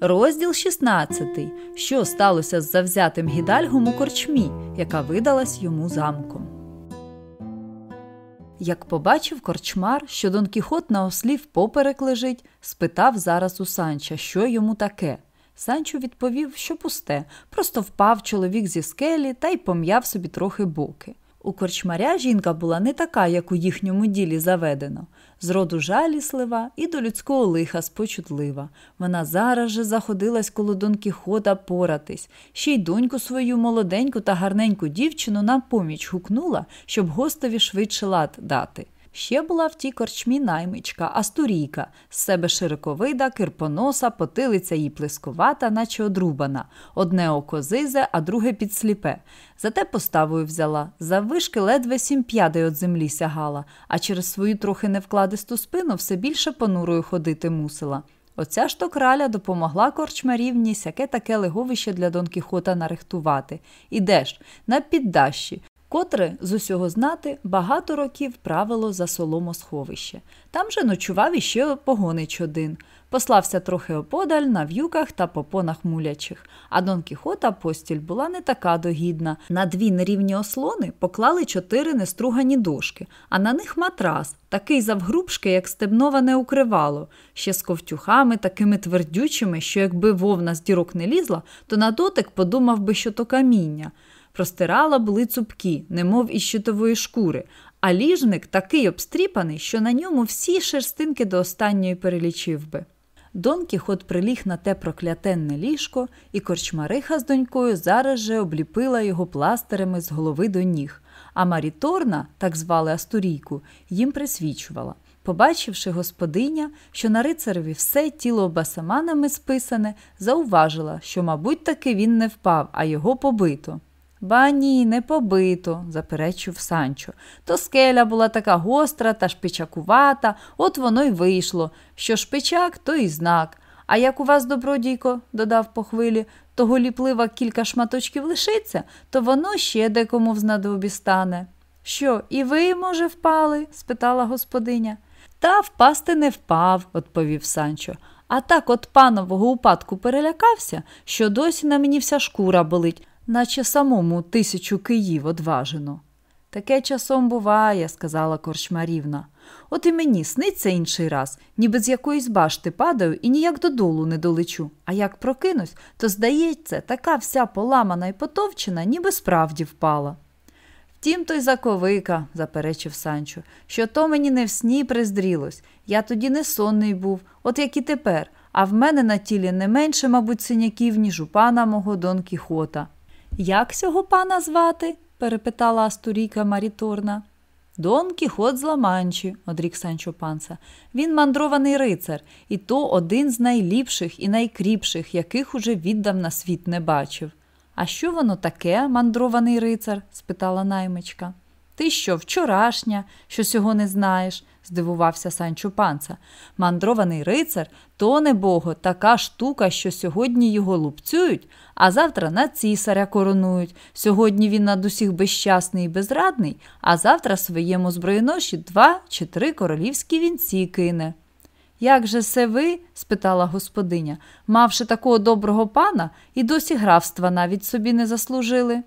Розділ 16. Що сталося з завзятим гідальгом у корчмі, яка видалась йому замком. Як побачив корчмар, що Дон Кіхот на ослів поперек лежить, спитав зараз у Санча, що йому таке. Санчо відповів, що пусте, просто впав чоловік зі скелі та й пом'яв собі трохи боки. У корчмаря жінка була не така, як у їхньому ділі заведено. З роду жаліслива і до людського лиха спочутлива. Вона зараз же заходилась коло Дон Кіхота поратись, ще й доньку свою молоденьку та гарненьку дівчину на поміч гукнула, щоб гостові швидше лад дати. Ще була в тій корчмі наймичка, астурійка, з себе широковида, кирпоноса, потилиця їй плескувата, наче одрубана, одне око зизе, а друге підсліпе. Зате поставою взяла, заввишки ледве сім п'ядей од землі сягала, а через свою трохи невкладисту спину все більше понурою ходити мусила. Оця ж то краля допомогла корчмарівні сяке таке леговище для Дон Кіхота нарихтувати. Ідеш на піддащі, котре з усього знати багато років правило за соломосховище. Там же ночував іще погонич один. Послався трохи оподаль на в'юках та попонах мулячих, а Дон Кіхота постіль була не така догідна. На дві нерівні ослони поклали чотири нестругані дошки, а на них матрас, такий завгрубшки, як стебноване укривало, ще з ковтюхами, такими твердючими, що якби вовна з дірок не лізла, то на дотик подумав би, що то каміння. Простирала були цупкі, немов із щитової шкури, а ліжник такий обстріпаний, що на ньому всі шерстинки до останньої перелічив би. Дон Кіхот приліг на те проклятенне ліжко, і корчмариха з донькою зараз же обліпила його пластирами з голови до ніг. А Маріторна, так звали Астурійку, їм присвічувала. Побачивши господиня, що на рицареві все тіло басаманами списане, зауважила, що, мабуть, таки він не впав, а його побито. Ба ні, не побито, заперечив Санчо. То скеля була така гостра та шпичакувата, от воно й вийшло. Що шпичак, то і знак. А як у вас, добродійко, додав по хвилі, того ліплива кілька шматочків лишиться, то воно ще декому в знадобі стане. Що, і ви, може, впали? спитала господиня. Та впасти не впав, відповів Санчо. А так от панового упадку перелякався, що досі на мені вся шкура болить наче самому тисячу київ одважено. Таке часом буває, сказала корчмарівна. От і мені сниться інший раз, ніби з якоїсь башти падаю і ніяк додолу не долечу. А як прокинусь, то, здається, така вся поламана і потовчена, ніби справді впала. Втім, то й заковика, заперечив Санчо, що то мені не в сні приздрілось. Я тоді не сонний був, от як і тепер, а в мене на тілі не менше, мабуть, синяків, ніж у пана мого Дон Кіхота. Як сього пана звати? перепитала Астурійка Маріторна. Дон Кіхот з Ламанчі, одрік Санчо Панса. Він мандрований рицар, і то один з найліпших і найкріпших, яких уже віддав на світ не бачив. А що воно таке, мандрований рицар? спитала наймичка. Ти що, вчорашня, що сього не знаєш? здивувався Санчо Панца. Мандрований рицар то не бого, така штука, що сьогодні його лупцюють, а завтра на цісаря коронують. Сьогодні він над усіх безщасний і безрадний, а завтра своєму зброєноші два чи три королівські вінці кине. Як же се ви? спитала господиня, мавши такого доброго пана, і досі графства навіть собі не заслужили.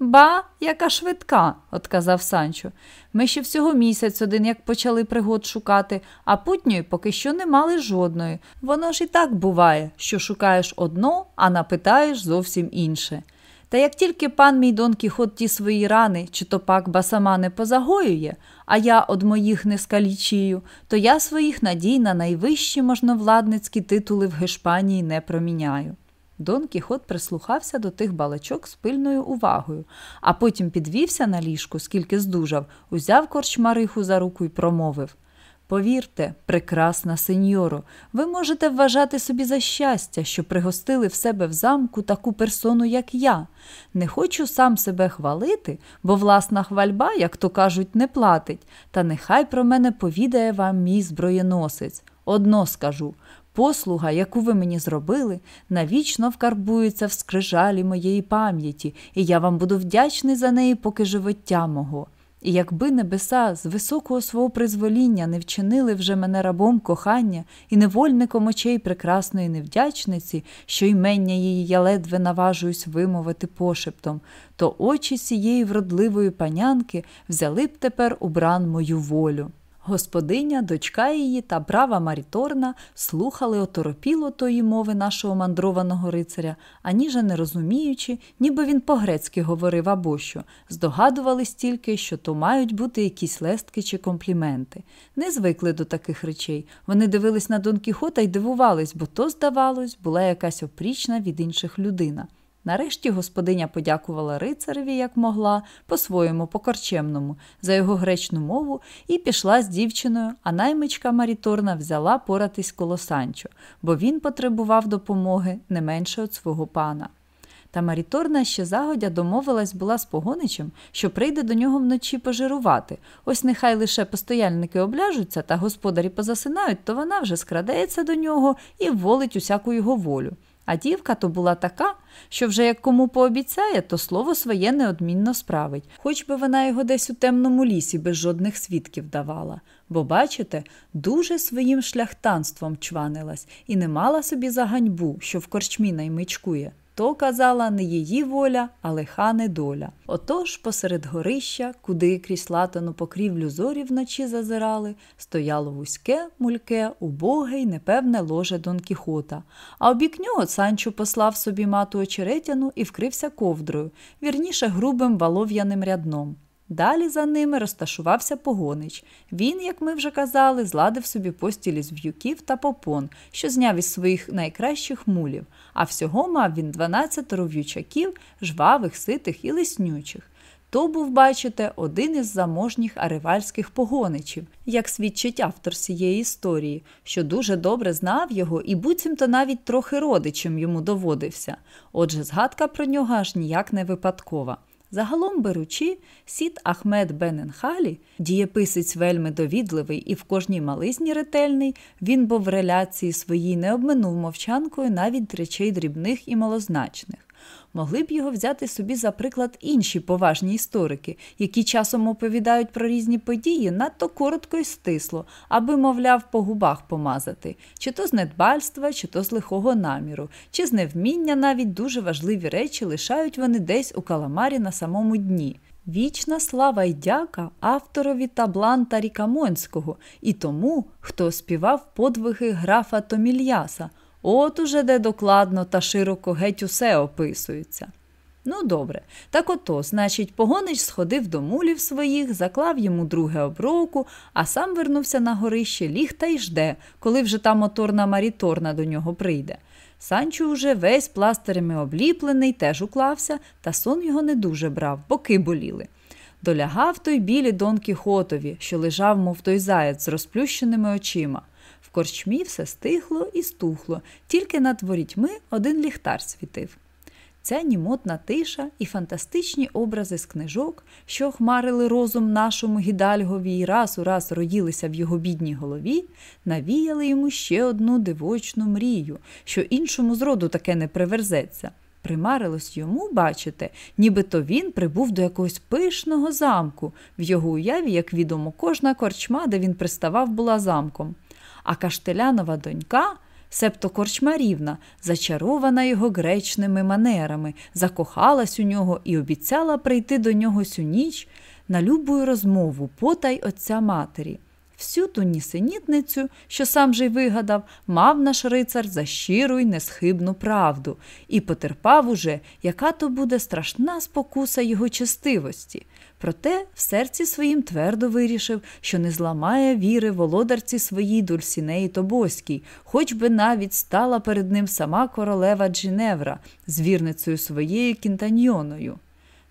Ба, яка швидка, отказав Санчо. Ми ще всього місяць один як почали пригод шукати, а путньої поки що не мали жодної. Воно ж і так буває, що шукаєш одно, а напитаєш зовсім інше. Та як тільки пан мій Дон Кіхот ті свої рани, чи то пак басама не позагоює, а я од моїх не скалічію, то я своїх надій на найвищі можновладницькі титули в Гешпанії не проміняю. Дон Кіхот прислухався до тих балачок з пильною увагою, а потім підвівся на ліжку, скільки здужав, узяв корчмариху за руку і промовив Повірте, прекрасна сеньоро, ви можете вважати собі за щастя, що пригостили в себе в замку таку персону, як я. Не хочу сам себе хвалити, бо власна хвальба, як то кажуть, не платить, та нехай про мене повідає вам мій зброєносець. Одно скажу Послуга, яку ви мені зробили, навічно вкарбується в скрижалі моєї пам'яті, і я вам буду вдячний за неї, поки живоття мого. І якби небеса з високого свого призвоління не вчинили вже мене рабом кохання і невольником очей прекрасної невдячниці, що ймення її я ледве наважуюсь вимовити пошептом, то очі сієї вродливої панянки взяли б тепер у бран мою волю. Господиня, дочка її та брава Маріторна слухали оторопіло тої мови нашого мандрованого рицаря, аніже не розуміючи, ніби він по-грецьки говорив або що, здогадувались тільки, що то мають бути якісь лестки чи компліменти. Не звикли до таких речей. Вони дивились на Дон Кіхота й дивувались, бо то, здавалось, була якась опрічна від інших людина. Нарешті господиня подякувала рицареві, як могла, по-своєму, по-корчемному, за його гречну мову і пішла з дівчиною, а наймичка Маріторна взяла поратись коло Санчо, бо він потребував допомоги не менше від свого пана. Та Маріторна ще загодя домовилась була з погоничем, що прийде до нього вночі пожирувати. Ось нехай лише постояльники обляжуться та господарі позасинають, то вона вже скрадеться до нього і вволить усяку його волю. А дівка то була така, що вже як кому пообіцяє, то слово своє неодмінно справить, хоч би вона його десь у темному лісі без жодних свідків давала. Бо, бачите, дуже своїм шляхтанством чванилась і не мала собі за ганьбу, що в корчмі наймичкує. То казала не її воля, а лиха недоля. Отож, посеред горища, куди крізь латану покрівлю зорі вночі зазирали, стояло вузьке, мульке, убоге й непевне ложе Дон Кіхота. А обік нього Санчо послав собі мату очеретяну і вкрився ковдрою, вірніше грубим валов'яним рядном. Далі за ними розташувався погонич. Він, як ми вже казали, зладив собі постілі з в'юків та попон, що зняв із своїх найкращих мулів, а всього мав він 12 в'ючаків, жвавих, ситих і лиснючих. То був, бачите, один із заможніх аривальських погоничів, як свідчить автор цієї історії, що дуже добре знав його і буцімто навіть трохи родичем йому доводився. Отже, згадка про нього аж ніяк не випадкова. Загалом беручи, сіт Ахмед Бененхалі, дієписець вельми довідливий і в кожній мализні ретельний, він бо в реляції своїй не обминув мовчанкою навіть речей дрібних і малозначних могли б його взяти собі за приклад інші поважні історики, які часом оповідають про різні події надто коротко і стисло, аби, мовляв, по губах помазати, чи то з недбальства, чи то з лихого наміру, чи з невміння навіть дуже важливі речі лишають вони десь у каламарі на самому дні. Вічна слава й дяка авторові табланта Рікамонського і тому, хто співав подвиги графа Томільяса, От уже де докладно та широко геть усе описується. Ну, добре, так ото, значить, погонич сходив до мулів своїх, заклав йому друге оброку, а сам вернувся на горище, ліг та й жде, коли вже та моторна маріторна до нього прийде. Санчо уже весь пластирями обліплений, теж уклався, та сон його не дуже брав, боки боліли. Долягав той білі Дон Кіхотові, що лежав, мов той заяць з розплющеними очима. В корчмі все стихло і стухло, тільки над ворітьми один ліхтар світив. Ця німотна тиша і фантастичні образи з книжок, що хмарили розум нашому гідальгові і раз у раз роїлися в його бідній голові, навіяли йому ще одну дивочну мрію, що іншому зроду таке не приверзеться. Примарилось йому, бачите, нібито він прибув до якогось пишного замку. В його уяві, як відомо, кожна корчма, де він приставав, була замком а Каштелянова донька, себто корчмарівна, зачарована його гречними манерами, закохалась у нього і обіцяла прийти до нього сю ніч на любую розмову потай отця матері. Всю ту нісенітницю, що сам же й вигадав, мав наш рицар за щиру й несхибну правду, і потерпав уже, яка то буде страшна спокуса його честивості. Проте в серці своїм твердо вирішив, що не зламає віри володарці своїй Дульсінеї Тобоській, хоч би навіть стала перед ним сама королева Джиневра з вірницею своєю кінтаньйоною.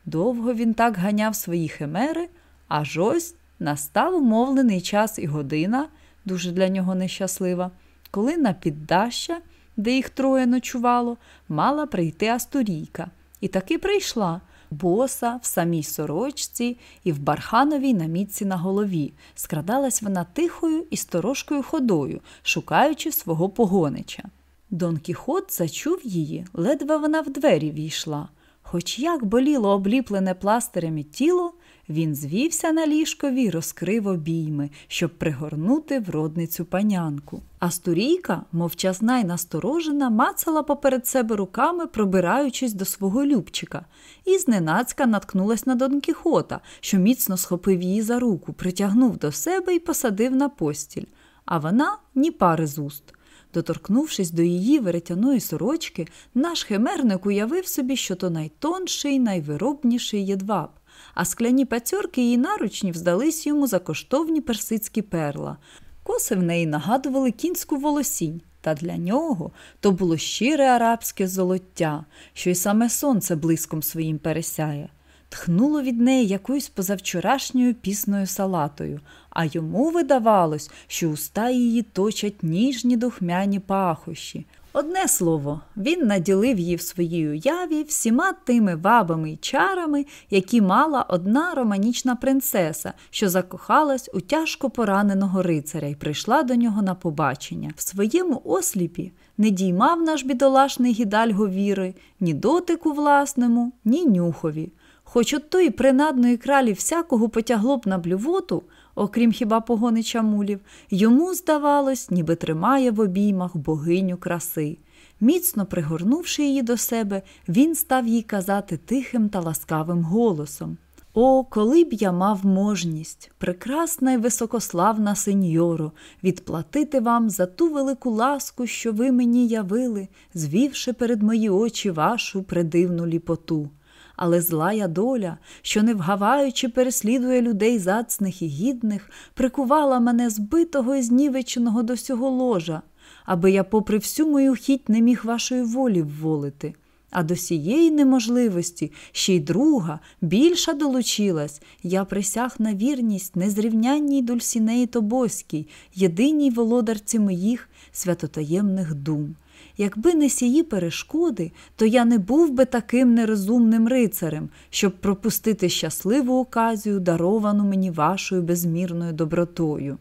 Довго він так ганяв свої химери, аж ось настав умовлений час і година, дуже для нього нещаслива, коли на піддаща, де їх троє ночувало, мала прийти Астурійка. І таки прийшла боса, в самій сорочці і в бархановій намітці на голові. Скрадалась вона тихою і сторожкою ходою, шукаючи свого погонича. Дон Кіхот зачув її, ледве вона в двері війшла. Хоч як боліло обліплене пластирями тіло, Він звівся на ліжкові й розкрив обійми, щоб пригорнути вродницю панянку. А стурійка, мовчазна й насторожена, мацала поперед себе руками, пробираючись до свого любчика, і зненацька наткнулась на Дон Кіхота, що міцно схопив її за руку, притягнув до себе і посадив на постіль. А вона ні пари з уст. Доторкнувшись до її веретяної сорочки, наш химерник уявив собі, що то найтонший, найвиробніший єдваб, а скляні пацьорки її наручнів здались йому за коштовні персидські перла. Коси в неї нагадували кінську волосінь, та для нього то було щире арабське золоття, що й саме сонце блиском своїм пересяє. Тхнуло від неї якоюсь позавчорашньою пісною салатою, а йому видавалось, що уста її точать ніжні духмяні пахощі. Одне слово, він наділив її в своїй уяві всіма тими вабами й чарами, які мала одна романічна принцеса, що закохалась у тяжко пораненого рицаря і прийшла до нього на побачення. В своєму осліпі не діймав наш бідолашний гідаль говіри ні дотику власному, ні нюхові. Хоч от тої принадної кралі всякого потягло б на блювоту, окрім хіба погонича мулів, йому, здавалось, ніби тримає в обіймах богиню краси. Міцно пригорнувши її до себе, він став їй казати тихим та ласкавим голосом. О, коли б я мав можність, прекрасна і високославна сеньоро, відплатити вам за ту велику ласку, що ви мені явили, звівши перед мої очі вашу придивну ліпоту але злая доля, що, не вгаваючи, переслідує людей зацних і гідних, прикувала мене збитого і знівеченого до сього ложа, аби я, попри всю мою хіть, не міг вашої волі вволити. А до сієї неможливості ще й друга, більша долучилась, я присяг на вірність незрівнянній Дульсінеї Тобоській, єдиній володарці моїх святотаємних дум. Якби не сії перешкоди, то я не був би таким нерозумним рицарем, щоб пропустити щасливу оказію, даровану мені вашою безмірною добротою.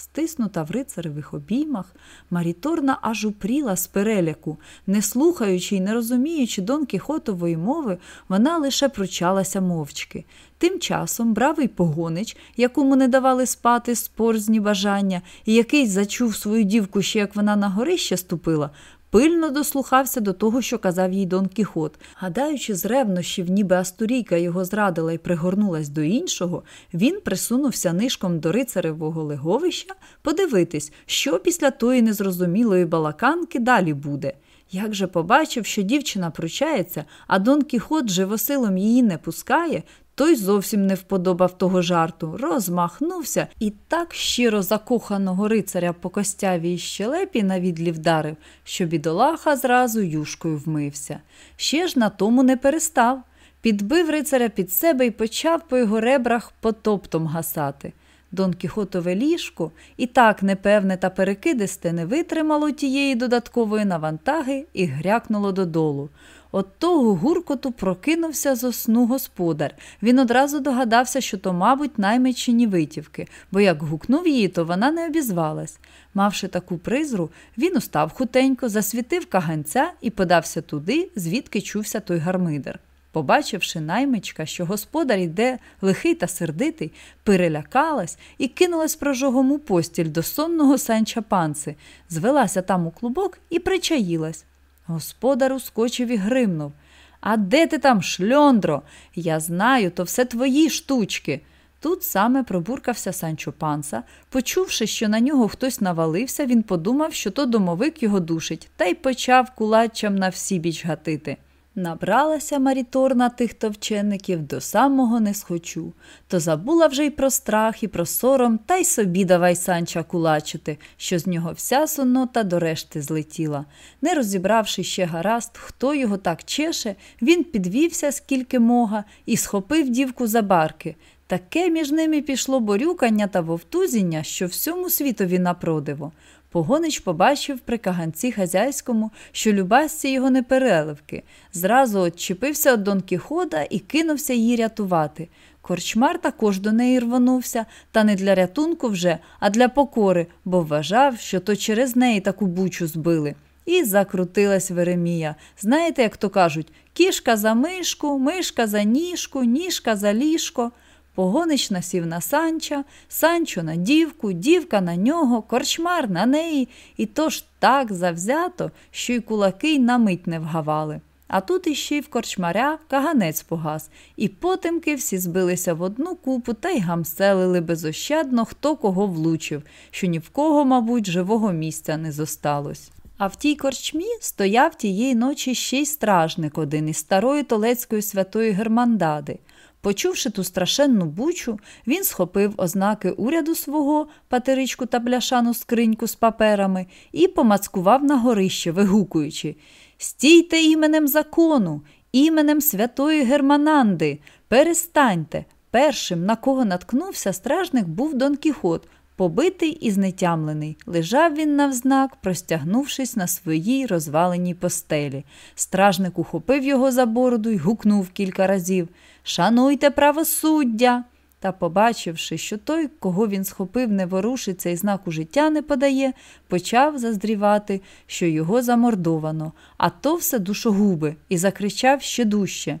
Стиснута в рицаревих обіймах, Маріторна аж упріла з переляку, не слухаючи й не розуміючи Дон Кіхотової мови, вона лише пручалася мовчки. Тим часом бравий погонич, якому не давали спати спорзні бажання, і який зачув свою дівку ще як вона на горище ступила, пильно дослухався до того, що казав їй Дон Кіхот. Гадаючи з ревнощів, ніби Астурійка його зрадила і пригорнулась до іншого, він присунувся нишком до рицаревого леговища подивитись, що після тої незрозумілої балаканки далі буде. Як же побачив, що дівчина пручається, а Дон Кіхот живосилом її не пускає, той зовсім не вподобав того жарту, розмахнувся і так щиро закоханого рицаря по костявій щелепі на відлі вдарив, що бідолаха зразу юшкою вмився. Ще ж на тому не перестав. Підбив рицаря під себе і почав по його ребрах потоптом гасати. Дон Кіхотове ліжко і так непевне та перекидисте не витримало тієї додаткової навантаги і грякнуло додолу. От того гуркоту прокинувся зо сну господар. Він одразу догадався, що то, мабуть, наймичені витівки, бо як гукнув її, то вона не обізвалась. Мавши таку призру, він устав хутенько, засвітив каганця і подався туди, звідки чувся той гармидер. Побачивши наймичка, що господар йде лихий та сердитий, перелякалась і кинулась прожогом у постіль до сонного санча панци, звелася там у клубок і причаїлась. Господар ускочив і гримнув. А де ти там, шльондро? Я знаю, то все твої штучки. Тут саме пробуркався Санчо панса. Почувши, що на нього хтось навалився, він подумав, що то домовик його душить, та й почав кулаччям на всі біч гатити. Набралася Маріторна тих товчеників до самого не схочу, то забула вже й про страх, і про сором, та й собі давай санча кулачити, що з нього вся сонота до решти злетіла. Не розібравши ще гаразд, хто його так чеше, він підвівся скільки мога і схопив дівку за барки. Таке між ними пішло борюкання та вовтузіння, що всьому світові напродиво. Погонич побачив при каганці хазяйському, що любасці його не переливки. Зразу отчепився від Дон Кіхода і кинувся її рятувати. Корчмар також до неї рвонувся, та не для рятунку вже, а для покори, бо вважав, що то через неї таку бучу збили. І закрутилась Веремія. Знаєте, як то кажуть, кішка за мишку, мишка за ніжку, ніжка за ліжко. Погонич насів на санча, санчо на дівку, дівка на нього, корчмар на неї, і то ж так завзято, що й кулаки й на мить не вгавали. А тут іще й в корчмаря каганець погас, і потемки всі збилися в одну купу та й гамселили безощадно, хто кого влучив, що ні в кого, мабуть, живого місця не зосталось. А в тій корчмі стояв тієї ночі ще й стражник один із старої Толецької святої Германдади. Почувши ту страшенну бучу, він схопив ознаки уряду свого, патеричку та бляшану скриньку з паперами, і помацкував на горище, вигукуючи Стійте іменем закону, іменем святої Германанди, перестаньте. Першим, на кого наткнувся стражник, був Дон Кіхот, побитий і знетямлений. Лежав він навзнак, простягнувшись на своїй розваленій постелі. Стражник ухопив його за бороду й гукнув кілька разів Шануйте правосуддя. Та, побачивши, що той, кого він схопив, не ворушиться і знаку життя не подає, почав заздрівати, що його замордовано, а то все душогуби, і закричав ще дужче.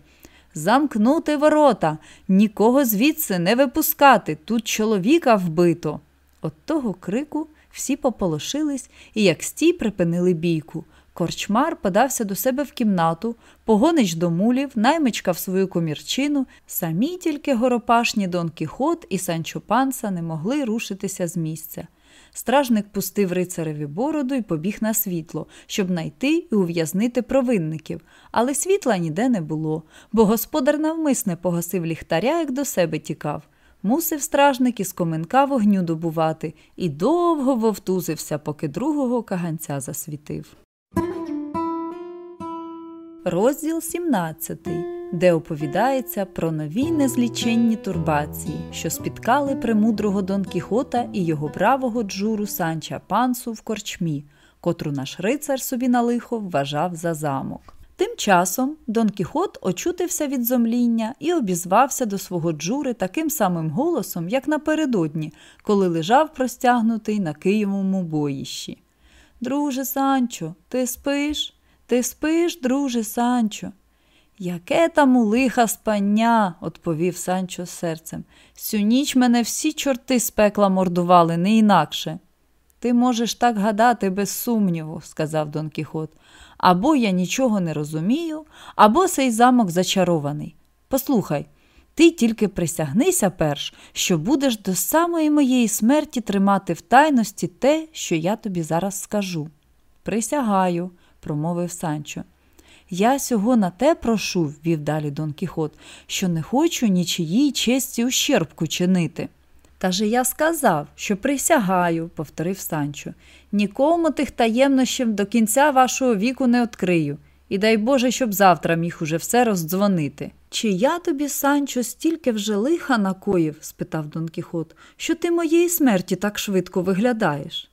Замкнути ворота, нікого звідси не випускати, тут чоловіка вбито. От того крику всі пополошились і, як стій, припинили бійку. Корчмар подався до себе в кімнату, погонич до мулів, наймичка в свою комірчину, самі тільки горопашні Дон Кіхот і Санчо Панса не могли рушитися з місця. Стражник пустив рицареві бороду і побіг на світло, щоб найти і ув'язнити провинників, але світла ніде не було, бо господар навмисне погасив ліхтаря, як до себе тікав. Мусив стражник із коменка вогню добувати і довго вовтузився, поки другого каганця засвітив. Розділ 17, де оповідається про нові незліченні турбації, що спіткали премудрого Дон Кіхота і його бравого джуру Санча Пансу в корчмі, котру наш рицар собі на лихо вважав за замок. Тим часом Дон Кіхот очутився від зомління і обізвався до свого джури таким самим голосом, як напередодні, коли лежав простягнутий на Києвому боїщі. Друже Санчо, ти спиш? Ти спиш, друже Санчо? Яке там у лиха спання, відповів Санчо серцем. Сю ніч мене всі чорти з пекла мордували, не інакше. Ти можеш так гадати без сумніву, сказав Дон Кіхот. Або я нічого не розумію, або цей замок зачарований. Послухай, ти тільки присягнися перш, що будеш до самої моєї смерті тримати в тайності те, що я тобі зараз скажу. Присягаю, промовив Санчо. Я сього на те прошу, вів далі Дон Кіхот, що не хочу нічиїй честі ущербку чинити. Та же я сказав, що присягаю, повторив Санчо, нікому тих таємнощів до кінця вашого віку не відкрию, і дай Боже, щоб завтра міг уже все роздзвонити. Чи я тобі, Санчо, стільки вже лиха накоїв? спитав Дон Кіхот, що ти моєї смерті так швидко виглядаєш.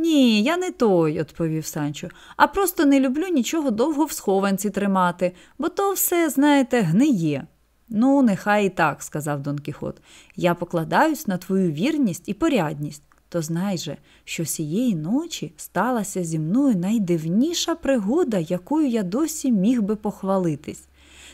Ні, я не той, відповів Санчо, а просто не люблю нічого довго в схованці тримати, бо то все, знаєте, гниє. Ну, нехай і так, сказав Дон Кіхот. Я покладаюсь на твою вірність і порядність. То знай же, що сієї ночі сталася зі мною найдивніша пригода, якою я досі міг би похвалитись.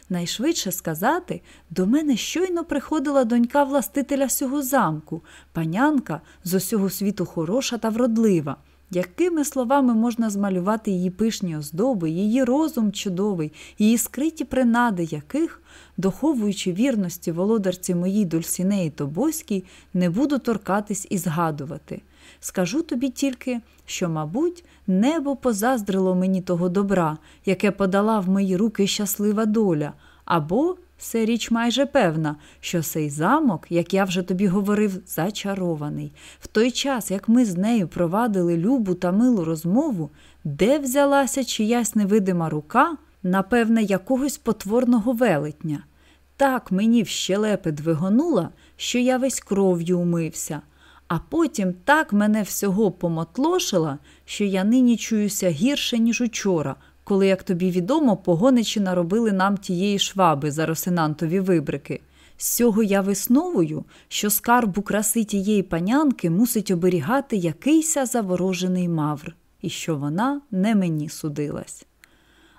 Найшвидше сказати, до мене щойно приходила донька властителя сього замку, панянка з усього світу хороша та вродлива. Якими словами можна змалювати її пишні оздоби, її розум чудовий, її скриті принади, яких, доховуючи вірності володарці моїй Дульсінеї Тобоській, не буду торкатись і згадувати. Скажу тобі тільки, що, мабуть, небо позаздрило мені того добра, яке подала в мої руки щаслива доля, або це річ майже певна, що цей замок, як я вже тобі говорив, зачарований. В той час, як ми з нею провадили любу та милу розмову, де взялася чиясь невидима рука, напевне, якогось потворного велетня. Так мені в щелепи двигонула, що я весь кров'ю умився а потім так мене всього помотлошила, що я нині чуюся гірше, ніж учора, коли, як тобі відомо, погоничі наробили нам тієї шваби за росинантові вибрики. З цього я висновую, що скарбу краси тієї панянки мусить оберігати якийся заворожений мавр, і що вона не мені судилась.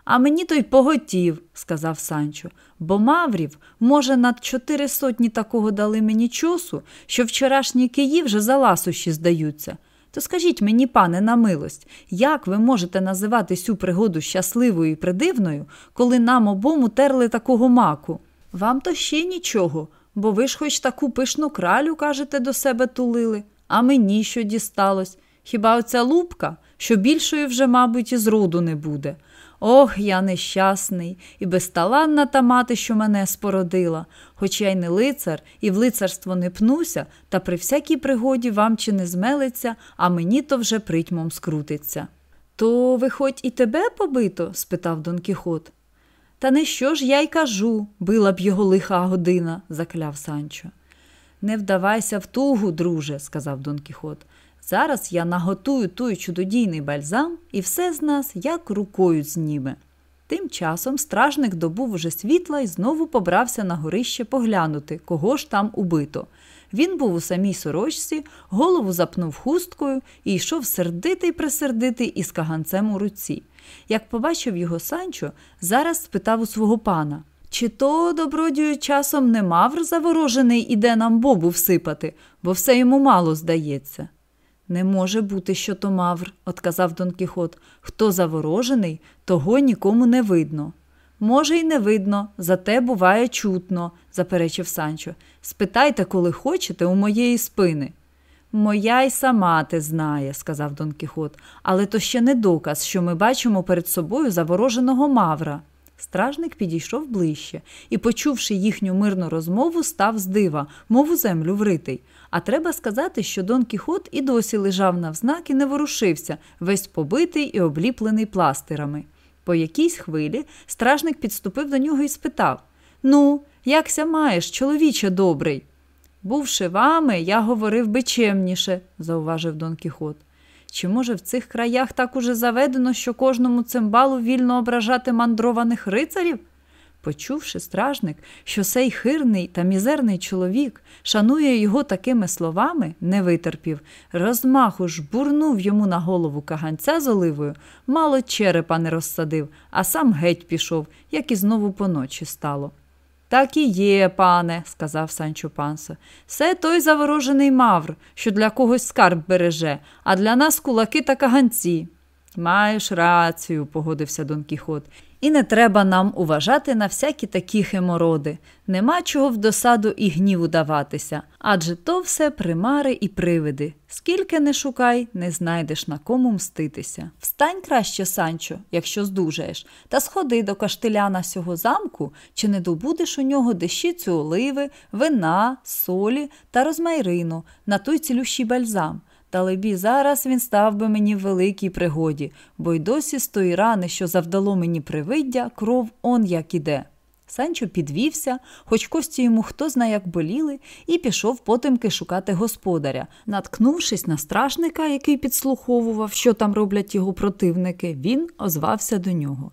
А мені то й поготів, сказав Санчо, бо маврів, може, над чотири сотні такого дали мені чосу, що вчорашні киї вже за ласощі здаються. То скажіть мені, пане, на милость, як ви можете називати цю пригоду щасливою і придивною, коли нам обом терли такого маку? Вам то ще нічого, бо ви ж хоч таку пишну кралю, кажете, до себе тулили, а мені що дісталось? Хіба оця лупка, що більшої вже, мабуть, і зроду не буде. Ох, я нещасний, і безталанна та мати, що мене спородила, хоч я й не лицар, і в лицарство не пнуся, та при всякій пригоді вам чи не змелиться, а мені то вже притьмом скрутиться. То ви хоч і тебе побито? спитав Дон Кіхот. Та не що ж я й кажу, била б його лиха година, закляв Санчо. Не вдавайся в тугу, друже, сказав Дон Кіхот. Зараз я наготую той чудодійний бальзам, і все з нас як рукою зніме. Тим часом стражник добув уже світла і знову побрався на горище поглянути, кого ж там убито. Він був у самій сорочці, голову запнув хусткою і йшов сердитий присердитий із каганцем у руці. Як побачив його Санчо, зараз спитав у свого пана чи то добродію часом не мавр заворожений іде нам бобу всипати, бо все йому мало здається. Не може бути, що то мавр, отказав Дон Кіхот. Хто заворожений, того нікому не видно. Може, й не видно, зате буває чутно, заперечив Санчо. Спитайте, коли хочете, у моєї спини. Моя й сама те знає, сказав Дон Кіхот, але то ще не доказ, що ми бачимо перед собою завороженого мавра. Стражник підійшов ближче і, почувши їхню мирну розмову, став з дива, мов у землю вритий. А треба сказати, що Дон Кіхот і досі лежав навзнак і не ворушився, весь побитий і обліплений пластирами. По якійсь хвилі стражник підступив до нього і спитав Ну, якся маєш, чоловіче добрий? Бувши вами, я говорив би чемніше, зауважив Дон Кіхот. Чи, може, в цих краях так уже заведено, що кожному цимбалу вільно ображати мандрованих рицарів? Почувши стражник, що сей хирний та мізерний чоловік шанує його такими словами, не витерпів, розмаху ж бурнув йому на голову каганця з оливою, мало черепа не розсадив, а сам геть пішов, як і знову поночі стало. Так і є, пане, сказав Санчо Пансо. Це той заворожений мавр, що для когось скарб береже, а для нас кулаки та каганці. Маєш рацію, погодився Дон Кіхот. І не треба нам уважати на всякі такі хемороди. Нема чого в досаду і гніву даватися, адже то все примари і привиди. Скільки не шукай, не знайдеш на кому мститися. Встань краще, Санчо, якщо здужаєш, та сходи до каштеляна сього замку, чи не добудеш у нього дещицю оливи, вина, солі та розмайрину на той цілющий бальзам. Талебі, зараз він став би мені в великій пригоді, бо й досі з тої рани, що завдало мені привиддя, кров он як іде. Санчо підвівся, хоч кості йому хто зна як боліли, і пішов потемки шукати господаря. Наткнувшись на стражника, який підслуховував, що там роблять його противники, він озвався до нього.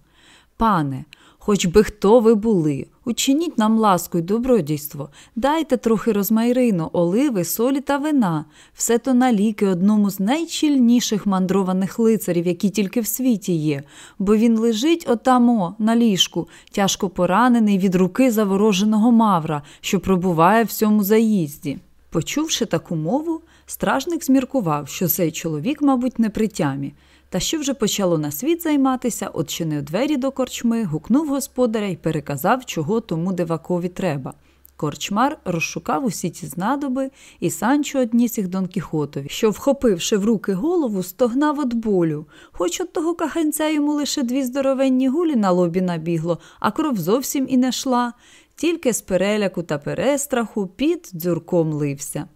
Пане, Хоч би хто ви були, учиніть нам ласку й добродійство, дайте трохи розмайрину, оливи, солі та вина, все то на ліки одному з найчільніших мандрованих лицарів, які тільки в світі є, бо він лежить отамо на ліжку, тяжко поранений від руки завороженого мавра, що пробуває в цьому заїзді. Почувши таку мову, стражник зміркував, що цей чоловік, мабуть, не при тямі. Та що вже почало на світ займатися, отчинив двері до корчми, гукнув господаря і переказав, чого тому дивакові треба. Корчмар розшукав усі ці знадоби, і Санчо одніс їх Дон Кіхотові, що, вхопивши в руки голову, стогнав від болю. Хоч от того каханця йому лише дві здоровенні гулі на лобі набігло, а кров зовсім і не шла. Тільки з переляку та перестраху під дзюрком лився.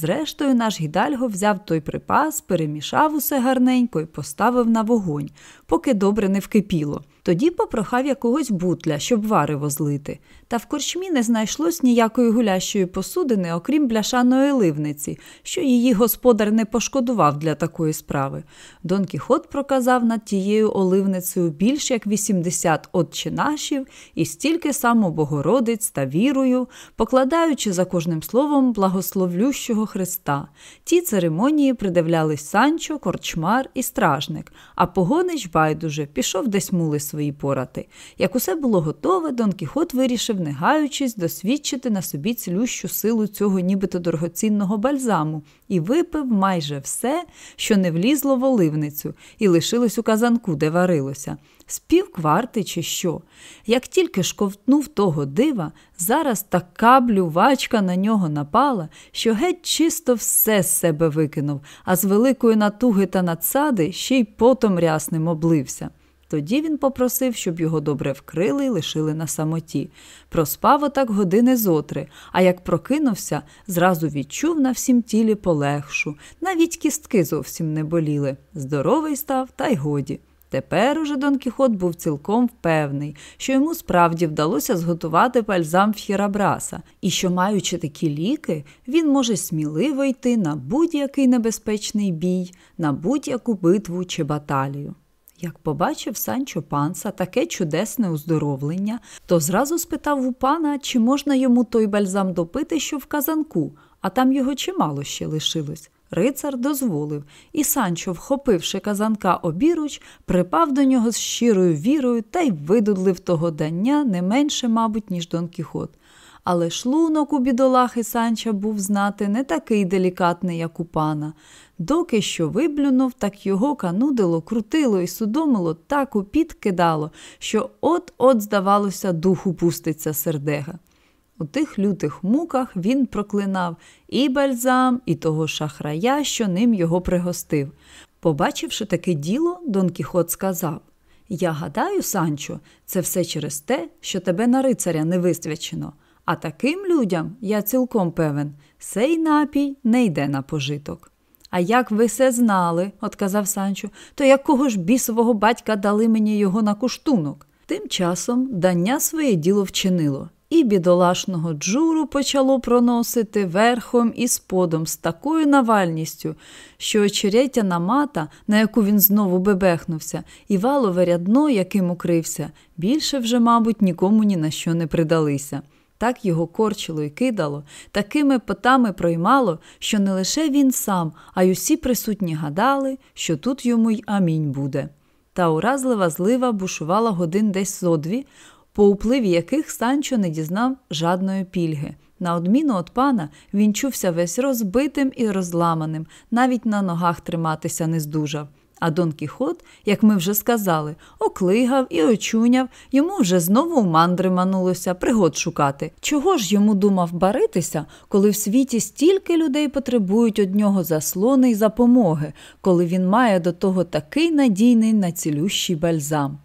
Зрештою, наш гідальго взяв той припас, перемішав усе гарненько і поставив на вогонь, поки добре не вкипіло. Тоді попрохав якогось бутля, щоб варево злити. Та в корчмі не знайшлось ніякої гулящої посудини, окрім бляшаної ливниці, що її господар не пошкодував для такої справи. Дон Кіхот проказав над тією оливницею більш як 80 отчинашів і стільки само Богородиць та вірою, покладаючи за кожним словом благословлющого Христа. Ті церемонії придивлялись Санчо, корчмар і стражник, а погонич байдуже пішов десь мули свої свої порати. Як усе було готове, Дон Кіхот вирішив, не гаючись, досвідчити на собі цілющу силу цього нібито дорогоцінного бальзаму, і випив майже все, що не влізло в оливницю, і лишилось у казанку, де варилося. З півкварти чи що. Як тільки ж ковтнув того дива, зараз така блювачка на нього напала, що геть чисто все з себе викинув, а з великої натуги та надсади ще й потом рясним облився. Тоді він попросив, щоб його добре вкрили і лишили на самоті. Проспав отак години зотри, а як прокинувся, зразу відчув на всім тілі полегшу, навіть кістки зовсім не боліли. Здоровий став, та й годі. Тепер уже Дон Кіхот був цілком впевний, що йому справді вдалося зготувати пальзам Ф'єрабраса, і що, маючи такі ліки, він може сміливо йти на будь-який небезпечний бій, на будь-яку битву чи баталію. Як побачив Санчо панса таке чудесне оздоровлення, то зразу спитав у пана, чи можна йому той бальзам допити, що в казанку, а там його чимало ще лишилось. Рицар дозволив, і Санчо, вхопивши казанка обіруч, припав до нього з щирою вірою та й видудлив того дання не менше, мабуть, ніж Дон Кіхот. Але шлунок у бідолахи Санча був знати не такий делікатний, як у пана. Доки що виблюнув, так його канудило, крутило і судомило, так у піт кидало, що от-от, здавалося, духу пуститься сердега. У тих лютих муках він проклинав і бальзам, і того шахрая, що ним його пригостив. Побачивши таке діло, Дон Кіхот сказав Я гадаю, Санчо, це все через те, що тебе на рицаря не висвячено. А таким людям, я цілком певен, сей напій не йде на пожиток. А як ви все знали, отказав Санчо, то якого ж бісового батька дали мені його на куштунок? Тим часом дання своє діло вчинило і бідолашного джуру почало проносити верхом і сподом з такою навальністю, що очеретяна мата, на яку він знову бебехнувся, і валове рядно, яким укрився, більше вже, мабуть, нікому ні на що не придалися. Так його корчило і кидало, такими потами проймало, що не лише він сам, а й усі присутні гадали, що тут йому й амінь буде. Та уразлива злива бушувала годин десь зо дві, по upливі яких Санчо не дізнав жадної пільги. На одміну від пана він чувся весь розбитим і розламаним, навіть на ногах триматися не здужав. А Дон Кіхот, як ми вже сказали, оклигав і очуняв, йому вже знову мандри манулося пригод шукати. Чого ж йому думав баритися, коли в світі стільки людей потребують од нього заслони й запомоги, коли він має до того такий надійний націлющий бальзам?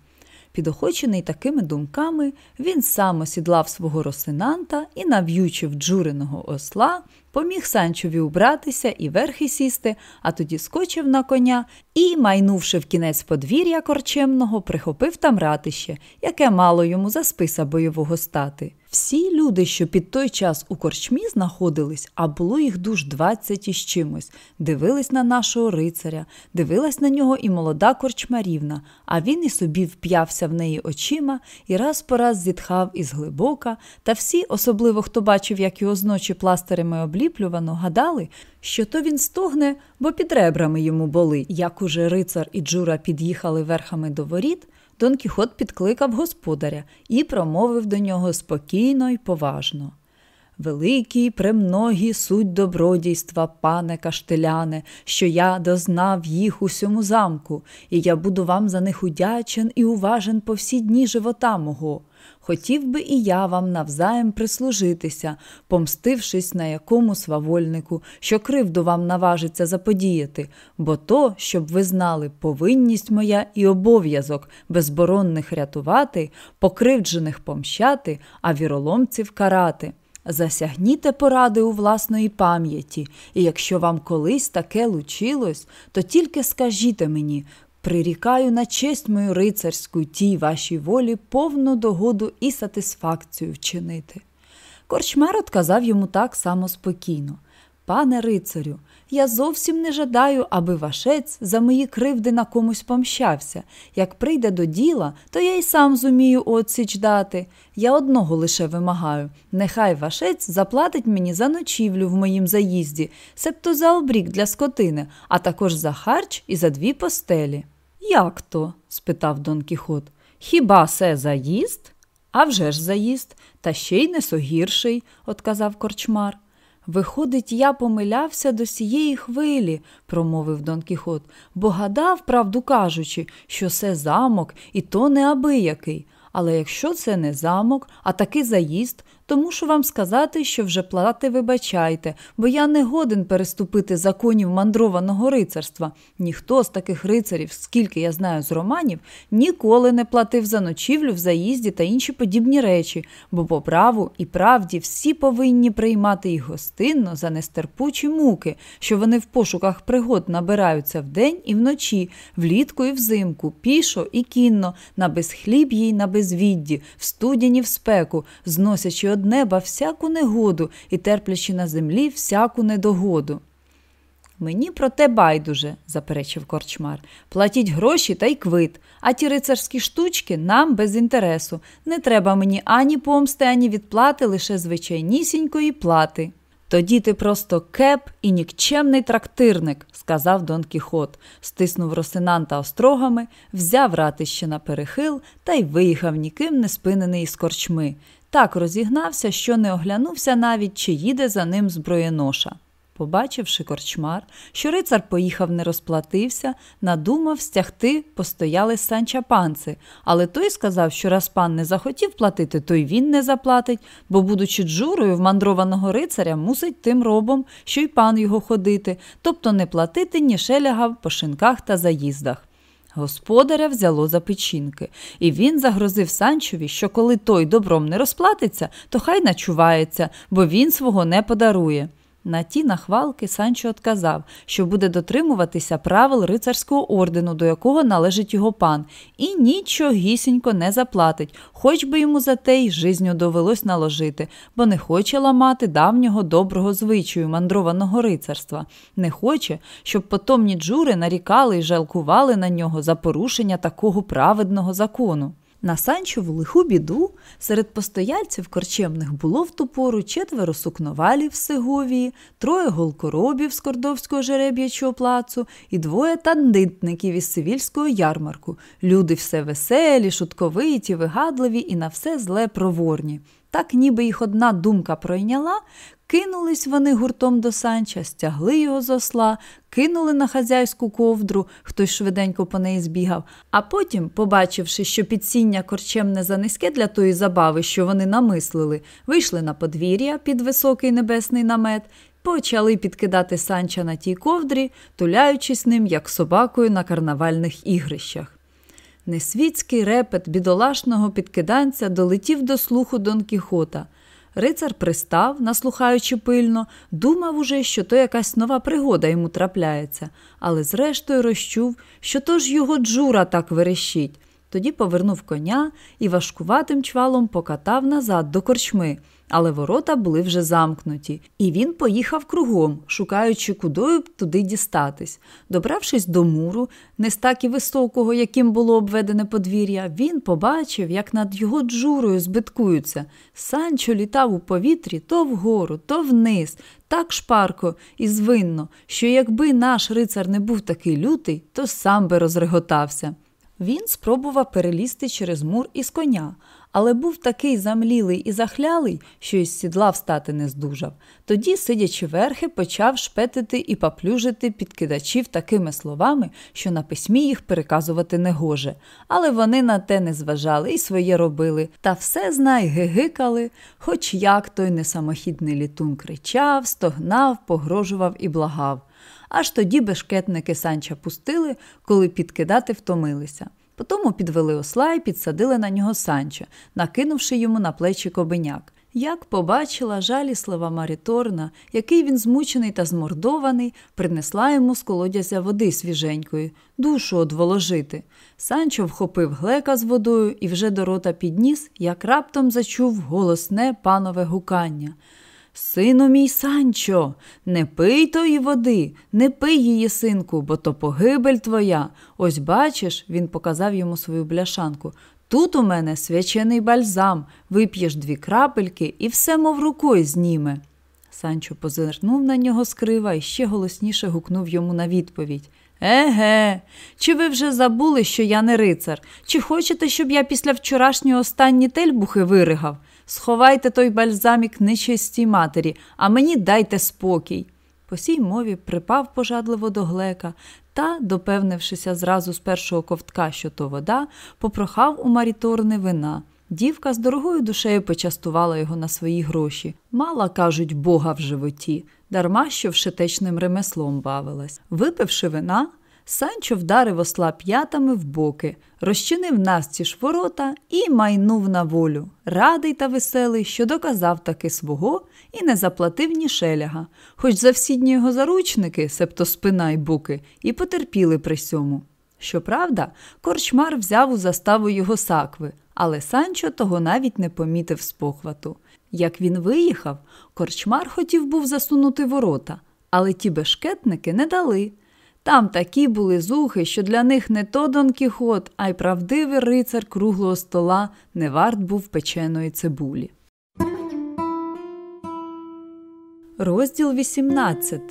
Підохочений такими думками, він сам осідлав свого росинанта і, нав'ючив джуреного осла, поміг Санчові убратися і верхи сісти, а тоді скочив на коня і, майнувши в кінець подвір'я корчемного, прихопив там ратище, яке мало йому за списа бойового стати. Всі люди, що під той час у корчмі знаходились, а було їх душ двадцять із чимось, дивились на нашого рицаря, дивилась на нього і молода корчмарівна, а він і собі вп'явся в неї очима і раз по раз зітхав із глибока, та всі, особливо хто бачив, як його зночі пластирами обліплювано, гадали, що то він стогне, бо під ребрами йому боли. Як уже рицар і Джура під'їхали верхами до воріт, Дон Кіхот підкликав господаря і промовив до нього спокійно й поважно. Великий, премногі суть добродійства, пане каштеляне, що я дознав їх усьому замку, і я буду вам за них удячен і уважен по всі дні живота мого. Хотів би і я вам навзаєм прислужитися, помстившись на якому свавольнику, що кривду вам наважиться заподіяти, бо то, щоб ви знали, повинність моя і обов'язок безборонних рятувати, покривджених помщати, а віроломців карати. Засягніте поради у власної пам'яті, і якщо вам колись таке лучилось, то тільки скажіть мені, Прирікаю на честь мою рицарську тій вашій волі повну догоду і сатисфакцію вчинити. Корчмар отказав йому так само спокійно. Пане рицарю, я зовсім не жадаю, аби вашець за мої кривди на комусь помщався. Як прийде до діла, то я й сам зумію отсіч дати. Я одного лише вимагаю. Нехай вашець заплатить мені за ночівлю в моїм заїзді, себто за обрік для скотини, а також за харч і за дві постелі. Як то? спитав Дон Кіхот. Хіба це заїзд? «А вже ж заїзд, та ще й не согірший, отказав корчмар. Виходить, я помилявся до сієї хвилі, промовив Дон Кіхот, бо гадав, правду кажучи, що це замок, і то неабиякий. Але якщо це не замок, а таки заїзд, то мушу вам сказати, що вже плати вибачайте, бо я не годен переступити законів мандрованого рицарства. Ніхто з таких рицарів, скільки я знаю з романів, ніколи не платив за ночівлю в заїзді та інші подібні речі, бо по праву і правді всі повинні приймати їх гостинно за нестерпучі муки, що вони в пошуках пригод набираються вдень і вночі, влітку і взимку, пішо і кінно, на безхліб'ї й на безвідді, в студяні в спеку, зносячи од неба всяку негоду і терплячи на землі всяку недогоду. Мені про те байдуже, заперечив корчмар. Платіть гроші та й квит, а ті рицарські штучки нам без інтересу. Не треба мені ані помсти, ані відплати, лише звичайнісінької плати. Тоді ти просто кеп і нікчемний трактирник, сказав Дон Кіхот, стиснув Росинанта острогами, взяв ратище на перехил та й виїхав ніким не спинений із корчми так розігнався, що не оглянувся навіть, чи їде за ним зброєноша. Побачивши корчмар, що рицар поїхав, не розплатився, надумав стягти постояли санча панци, але той сказав, що раз пан не захотів платити, то й він не заплатить, бо, будучи джурою в мандрованого рицаря, мусить тим робом, що й пан його ходити, тобто не платити ні шелягав по шинках та заїздах. Господаря взяло за печінки, і він загрозив Санчові, що коли той добром не розплатиться, то хай начувається, бо він свого не подарує. На ті нахвалки Санчо отказав, що буде дотримуватися правил рицарського ордену, до якого належить його пан, і нічогісінько не заплатить, хоч би йому за те й жизню довелось наложити, бо не хоче ламати давнього доброго звичаю мандрованого рицарства, не хоче, щоб потомні джури нарікали й жалкували на нього за порушення такого праведного закону. На Санчову лиху біду серед постояльців корчемних було в ту пору четверо сукновалів з Сеговії, троє голкоробів з кордовського жереб'ячого плацу і двоє тандитників із Сивільського ярмарку. Люди все веселі, шутковиті, вигадливі і на все зле проворні. Так, ніби їх одна думка пройняла, кинулись вони гуртом до санча, стягли його з осла, кинули на хазяйську ковдру, хтось швиденько по неї збігав, а потім, побачивши, що підсіння корчемне занизьке для тої забави, що вони намислили, вийшли на подвір'я під високий небесний намет. Почали підкидати санча на тій ковдрі, туляючись ним, як собакою на карнавальних ігрищах. Несвітський репет бідолашного підкиданця долетів до слуху Дон Кіхота. Рицар пристав, наслухаючи пильно, думав уже, що то якась нова пригода йому трапляється, але зрештою розчув, що то ж його джура так верещить. Тоді повернув коня і важкуватим чвалом покатав назад до корчми, але ворота були вже замкнуті, і він поїхав кругом, шукаючи, кудою б туди дістатись. Добравшись до муру, не стаки високого, яким було обведене подвір'я, він побачив, як над його джурою збиткуються. Санчо літав у повітрі то вгору, то вниз, так шпарко і звинно, що якби наш рицар не був такий лютий, то сам би розреготався. Він спробував перелізти через мур із коня, але був такий замлілий і захлялий, що із сідла встати не здужав. Тоді, сидячи верхи, почав шпетити і поплюжити підкидачів такими словами, що на письмі їх переказувати не гоже. Але вони на те не зважали і своє робили. Та все знай, гигикали, хоч як той несамохідний літун кричав, стогнав, погрожував і благав. Аж тоді бешкетники санча пустили, коли підкидати втомилися. Потому підвели осла і підсадили на нього санча, накинувши йому на плечі кобеняк. Як побачила жаліслива Маріторна, який він змучений та змордований, принесла йому з колодязя води свіженької, душу одволожити. Санчо вхопив глека з водою і вже до рота підніс, як раптом зачув голосне панове гукання. Сину мій Санчо, не пий тої води, не пий її, синку, бо то погибель твоя. Ось бачиш, він показав йому свою бляшанку. Тут у мене свячений бальзам, вип'єш дві крапельки і все, мов рукою зніме. Санчо позирнув на нього скрива і ще голосніше гукнув йому на відповідь Еге, чи ви вже забули, що я не рицар? Чи хочете, щоб я після вчорашнього останні тельбухи виригав? Сховайте той бальзамік нечистій матері, а мені дайте спокій. По сій мові припав пожадливо до глека та, допевнившися зразу з першого ковтка, що то вода, попрохав у Маріторни вина. Дівка з дорогою душею почастувала його на свої гроші. Мала, кажуть, бога в животі, дарма що вшитечним ремеслом бавилась. Випивши вина, Санчо вдарив осла п'ятами в боки, розчинив настіж ворота і майнув на волю, радий та веселий, що доказав таки свого і не заплатив ні шеляга, хоч завсідні його заручники, себто спина й боки, і потерпіли при сьому. Щоправда, корчмар взяв у заставу його сакви, але Санчо того навіть не помітив з похвату. Як він виїхав, корчмар хотів був засунути ворота, але ті бешкетники не дали. Там такі були зухи, що для них не то Дон Кіхот, а й правдивий рицар круглого стола не варт був печеної цибулі. Розділ 18,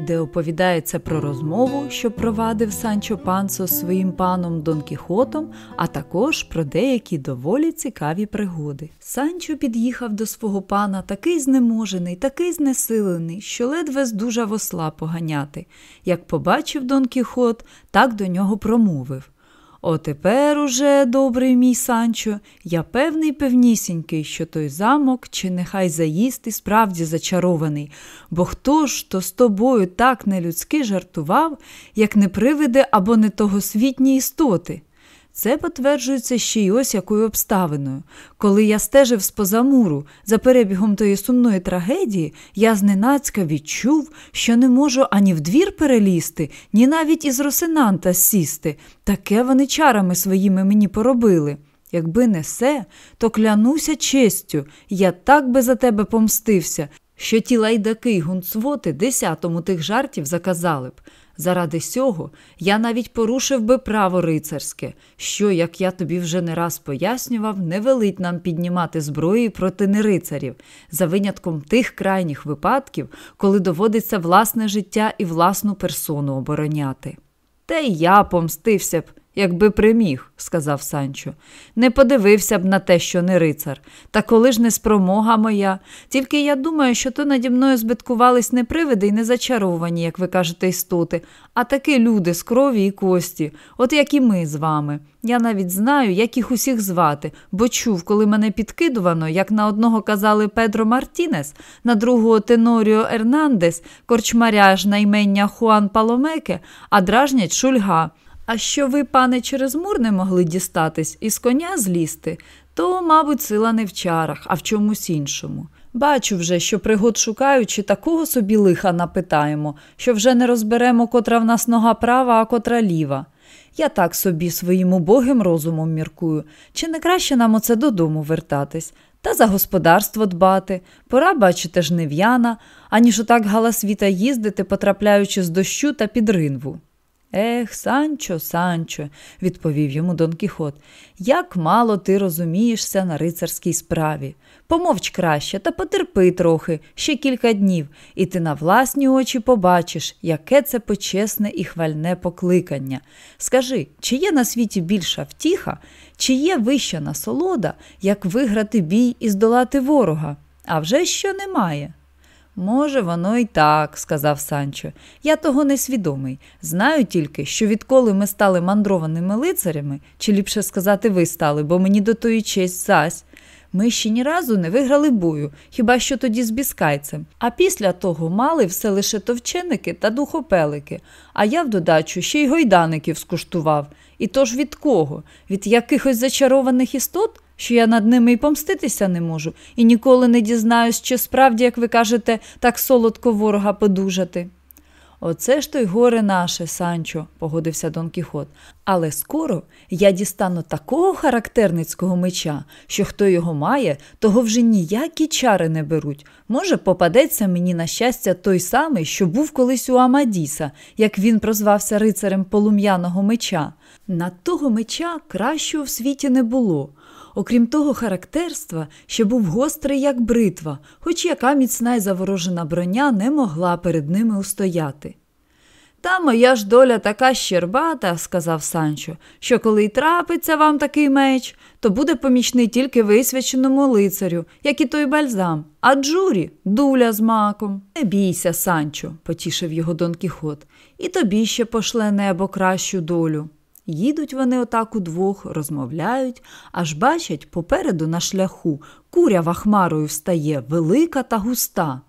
де оповідається про розмову, що провадив Санчо Пансо з своїм паном Дон Кіхотом, а також про деякі доволі цікаві пригоди. Санчо під'їхав до свого пана такий знеможений, такий знесилений, що ледве здужав осла поганяти. Як побачив Дон Кіхот, так до нього промовив. Отепер уже, добрий мій Санчо, я певний певнісінький, що той замок, чи нехай заїсти справді зачарований, бо хто ж то з тобою так нелюдськи жартував, як не привиде або не тогосвітні істоти? Це потверджується ще й ось якою обставиною. Коли я стежив з позамуру за перебігом тої сумної трагедії, я зненацька відчув, що не можу ані в двір перелізти, ні навіть із росинанта сісти. Таке вони чарами своїми мені поробили. Якби не се, то клянуся честю, я так би за тебе помстився, що ті лайдаки й гунцвоти десятому тих жартів заказали б. Заради сього я навіть порушив би право рицарське, що, як я тобі вже не раз пояснював, не велить нам піднімати зброї проти нерицарів, за винятком тих крайніх випадків, коли доводиться власне життя і власну персону обороняти. Та й я помстився б, якби приміг, сказав Санчо. Не подивився б на те, що не рицар. Та коли ж не спромога моя, тільки я думаю, що то наді мною збиткувались не привиди й не зачаровані, як ви кажете, істоти, а таки люди з крові і кості, от як і ми з вами. Я навіть знаю, як їх усіх звати, бо чув, коли мене підкидувано, як на одного казали Педро Мартінес, на другого Теноріо Ернандес, корчмаря ж на імення Хуан Паломеке, а дражнять шульга. А що ви, пане, через мур не могли дістатись і з коня злізти, то, мабуть, сила не в чарах, а в чомусь іншому. Бачу вже, що пригод шукаючи, такого собі лиха напитаємо, що вже не розберемо, котра в нас нога права, а котра ліва. Я так собі своїм убогим розумом міркую, чи не краще нам оце додому вертатись, та за господарство дбати. Пора, бачите, ж нев'яна, аніж отак галасвіта їздити, потрапляючи з дощу та під ринву. Ех, Санчо, Санчо, відповів йому Дон Кіхот, як мало ти розумієшся на рицарській справі. Помовч краще та потерпи трохи, ще кілька днів, і ти на власні очі побачиш, яке це почесне і хвальне покликання. Скажи, чи є на світі більша втіха, чи є вища насолода, як виграти бій і здолати ворога? А вже що немає. Може, воно й так, сказав Санчо. Я того не свідомий. Знаю тільки, що відколи ми стали мандрованими лицарями, чи ліпше сказати, ви стали, бо мені до тої честь зась. Ми ще ні разу не виграли бою, хіба що тоді з біскайцем. А після того мали все лише товченики та духопелики, а я в додачу ще й гойдаників скуштував. І то ж від кого? Від якихось зачарованих істот? Що я над ними й помститися не можу, і ніколи не дізнаюсь, чи справді, як ви кажете, так солодко ворога подужати. Оце ж то й горе наше, Санчо, погодився Дон Кіхот. Але скоро я дістану такого характерницького меча, що хто його має, того вже ніякі чари не беруть. Може, попадеться мені на щастя той самий, що був колись у Амадіса, як він прозвався рицарем полум'яного меча. Над того меча кращого в світі не було. Окрім того характерства, що був гострий, як бритва, хоч яка міцна й заворожена броня не могла перед ними устояти. Та моя ж доля така щербата, сказав Санчо, що коли й трапиться вам такий меч, то буде помічний тільки висвяченому лицарю, як і той бальзам, а джурі дуля з маком. Не бійся, Санчо, потішив його Дон Кіхот, і тобі ще пошле небо кращу долю. Їдуть вони отак удвох, розмовляють, аж бачать, попереду на шляху курява хмарою встає, велика та густа.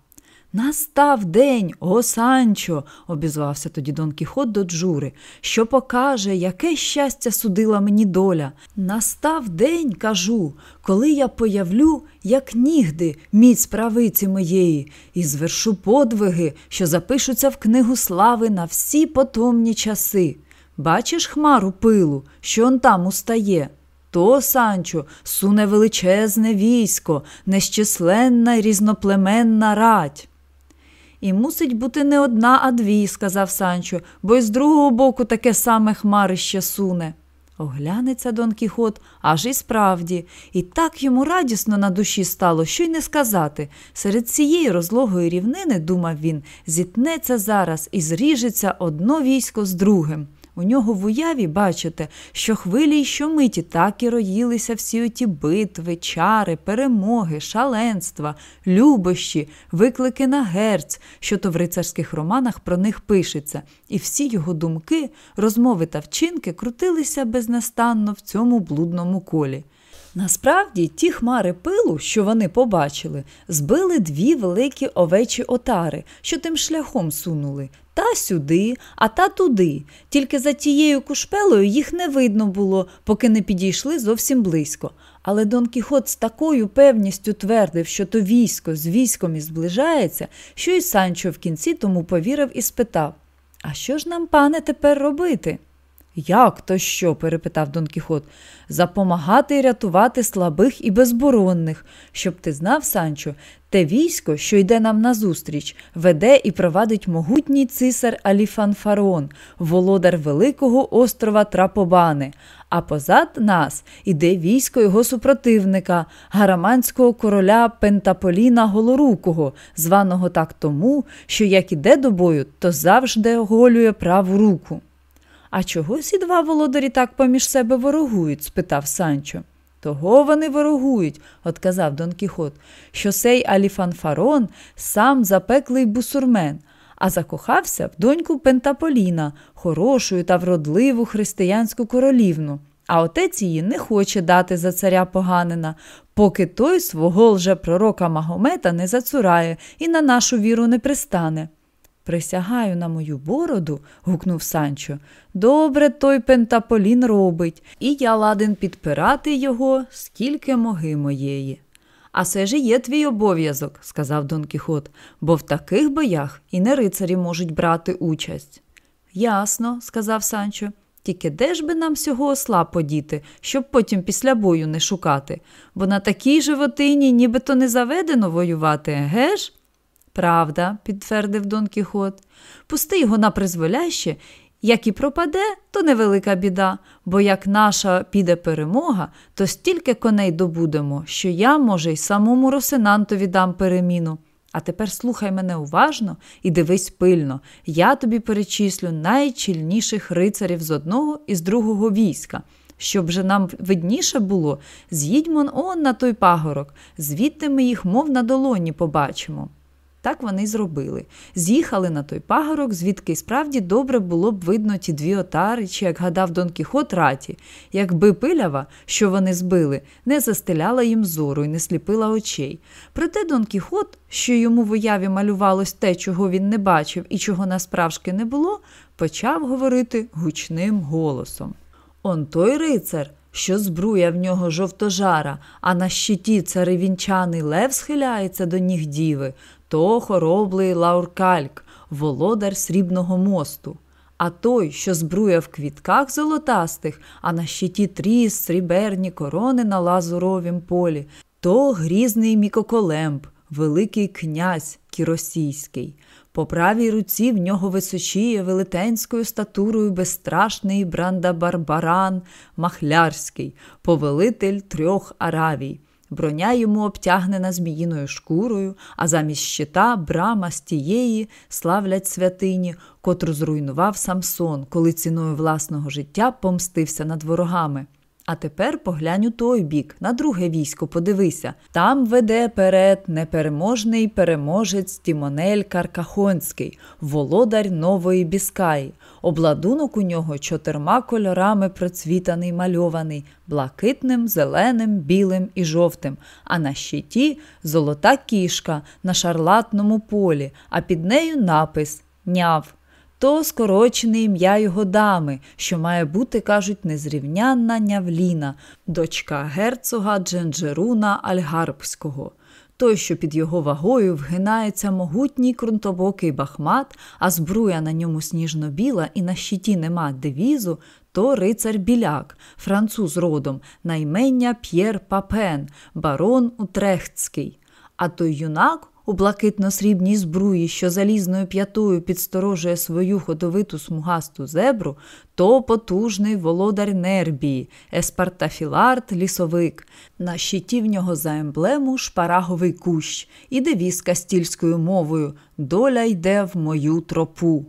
Настав день, о Санчо, обізвався тоді Дон Кіхот до Джури, що покаже, яке щастя судила мені доля. Настав день, кажу, коли я появлю, як нігди, міць правиці моєї, і звершу подвиги, що запишуться в книгу слави на всі потомні часи. Бачиш хмару пилу, що он там устає? То, Санчо, суне величезне військо, нещисленна й різноплеменна рать. І мусить бути не одна, а дві, сказав Санчо, бо й з другого боку таке саме хмарище суне. Оглянеться Дон Кіхот, аж і справді, і так йому радісно на душі стало, що й не сказати. Серед цієї розлогої рівнини, думав він, зітнеться зараз і зріжеться одно військо з другим. У нього в уяві, бачите, що хвилі й щомиті так і роїлися всі оті битви, чари, перемоги, шаленства, любощі, виклики на герць, що то в рицарських романах про них пишеться, і всі його думки, розмови та вчинки крутилися безнастанно в цьому блудному колі. Насправді, ті хмари пилу, що вони побачили, збили дві великі овечі отари, що тим шляхом сунули. Та сюди, а та туди. Тільки за тією кушпелою їх не видно було, поки не підійшли зовсім близько. Але Дон Кіхот з такою певністю твердив, що то військо з військом і зближається, що й Санчо в кінці тому повірив і спитав А що ж нам, пане, тепер робити? Як то що? перепитав Дон Кіхот. Запомагати рятувати слабих і безборонних, щоб ти знав, Санчо, те військо, що йде нам назустріч, веде і провадить могутній цисар Аліфанфарон, володар великого острова Трапобани. А позад нас іде військо його супротивника, гараманського короля Пентаполіна Голорукого, званого так тому, що як іде до бою, то завжди оголює праву руку. А чого ці два володарі так поміж себе ворогують? спитав Санчо. Того вони ворогують, отказав Дон Кіхот, що сей Аліфанфарон сам запеклий бусурмен, а закохався в доньку Пентаполіна, хорошу та вродливу християнську королівну. А отець її не хоче дати за царя поганина, поки той свого лжепророка Магомета не зацурає і на нашу віру не пристане. Присягаю на мою бороду, гукнув Санчо. Добре той пентаполін робить, і я ладен підпирати його, скільки моги моєї. А це ж і є твій обов'язок, сказав Дон Кіхот, бо в таких боях і не рицарі можуть брати участь. Ясно, сказав Санчо. Тільки де ж би нам сього осла подіти, щоб потім після бою не шукати, бо на такій животині нібито не заведено воювати, еге ж? Правда, підтвердив Дон Кіхот. Пусти його на призволяще, як і пропаде, то невелика біда, бо як наша піде перемога, то стільки коней добудемо, що я, може, й самому Росинантові дам переміну. А тепер слухай мене уважно і дивись пильно. Я тобі перечислю найчільніших рицарів з одного і з другого війська. Щоб же нам видніше було, з'їдьмо он на той пагорок, звідти ми їх, мов на долоні, побачимо. Так вони й зробили. З'їхали на той пагорок, звідки справді добре було б видно ті дві отари, чи, як гадав Дон Кіхот раті, якби пилява, що вони збили, не застеляла їм зору і не сліпила очей. Проте Дон Кіхот, що йому в уяві малювалось те, чого він не бачив і чого насправжки не було, почав говорити гучним голосом. Он той рицар, що збруя в нього жовтожара, а на щиті царевінчаний лев схиляється до ніг діви, то хороблий Лауркальк, володар срібного мосту. А той, що збруя в квітках золотастих, а на щиті тріс, сріберні корони на лазуровім полі, то грізний Мікоколемб, Великий князь кіросійський. По правій руці в нього височіє велетенською статурою безстрашний бранда Барбаран Махлярський, повелитель трьох Аравій. Броня йому обтягнена зміїною шкурою, а замість щита брама з тієї славлять святині, котру зруйнував Самсон, коли ціною власного життя помстився над ворогами. А тепер поглянь у той бік, на друге військо подивися. Там веде перед непереможний переможець Тімонель Каркахонський, володар нової Біскаї. Обладунок у нього чотирма кольорами процвітаний мальований, блакитним, зеленим, білим і жовтим, а на щиті золота кішка на шарлатному полі, а під нею напис Няв то скорочене ім'я його дами, що має бути, кажуть, незрівнянна нявліна, дочка герцога Дженджеруна Альгарбського. Той, що під його вагою вгинається могутній крунтобокий бахмат, а збруя на ньому сніжно-біла і на щиті нема девізу, то рицар біляк, француз родом, наймення П'єр Папен, барон Утрехтський. А той юнак у блакитно-срібній збруї, що залізною п'ятою підсторожує свою ходовиту смугасту зебру, то потужний володар Нербії, еспартафіларт, лісовик. На щиті в нього за емблему шпараговий кущ і девіз кастільською мовою Доля йде в мою тропу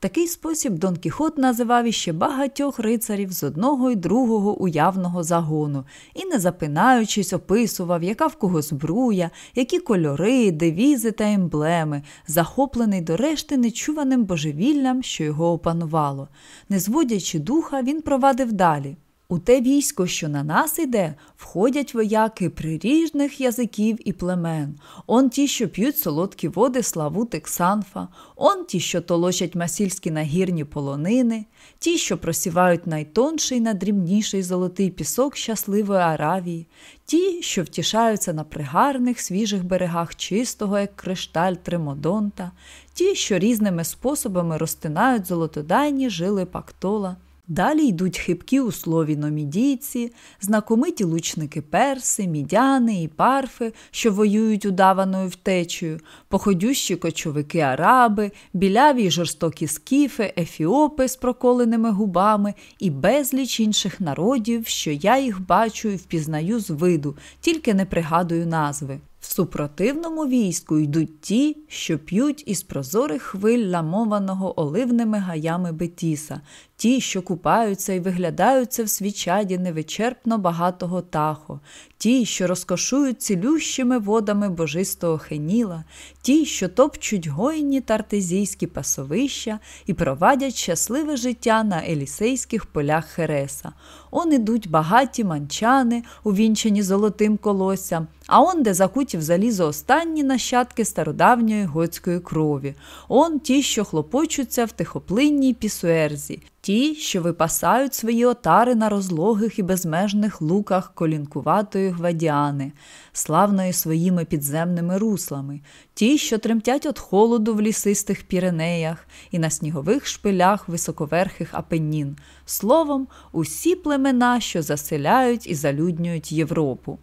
такий спосіб Дон Кіхот називав іще багатьох рицарів з одного й другого уявного загону і, не запинаючись, описував, яка в кого збруя, які кольори, девізи та емблеми, захоплений до решти нечуваним божевіллям, що його опанувало. Не зводячи духа, він провадив далі. У те військо, що на нас іде, входять вояки прерізних язиків і племен, он ті, що п'ють солодкі води славути Ксанфа, он ті, що толочать масільські нагірні полонини, ті, що просівають найтонший, надрібніший золотий пісок щасливої Аравії, ті, що втішаються на пригарних свіжих берегах чистого, як кришталь Тремодонта, ті, що різними способами розтинають золотодайні жили Пактола. Далі йдуть хибкі у слові номідійці, знакомиті лучники перси, мідяни і парфи, що воюють удаваною втечею, походющі кочовики араби, біляві й жорстокі скіфи, ефіопи з проколеними губами і безліч інших народів, що я їх бачу і впізнаю з виду, тільки не пригадую назви. В супротивному війську йдуть ті, що п'ють із прозорих хвиль ламованого оливними гаями Бетіса, ті, що купаються і виглядаються в свічаді невичерпно багатого тахо, ті, що розкошують цілющими водами божистого хеніла, ті, що топчуть гойні тартезійські пасовища і провадять щасливе життя на елісейських полях Хереса. Он ідуть багаті манчани, увінчені золотим колоссям, а он, де закуті в залізо останні нащадки стародавньої готської крові, он ті, що хлопочуться в тихоплинній пісуерзі ті, що випасають свої отари на розлогих і безмежних луках колінкуватої гвадіани, славної своїми підземними руслами, ті, що тремтять від холоду в лісистих піренеях і на снігових шпилях високоверхих апеннін, словом, усі племена, що заселяють і залюднюють Європу.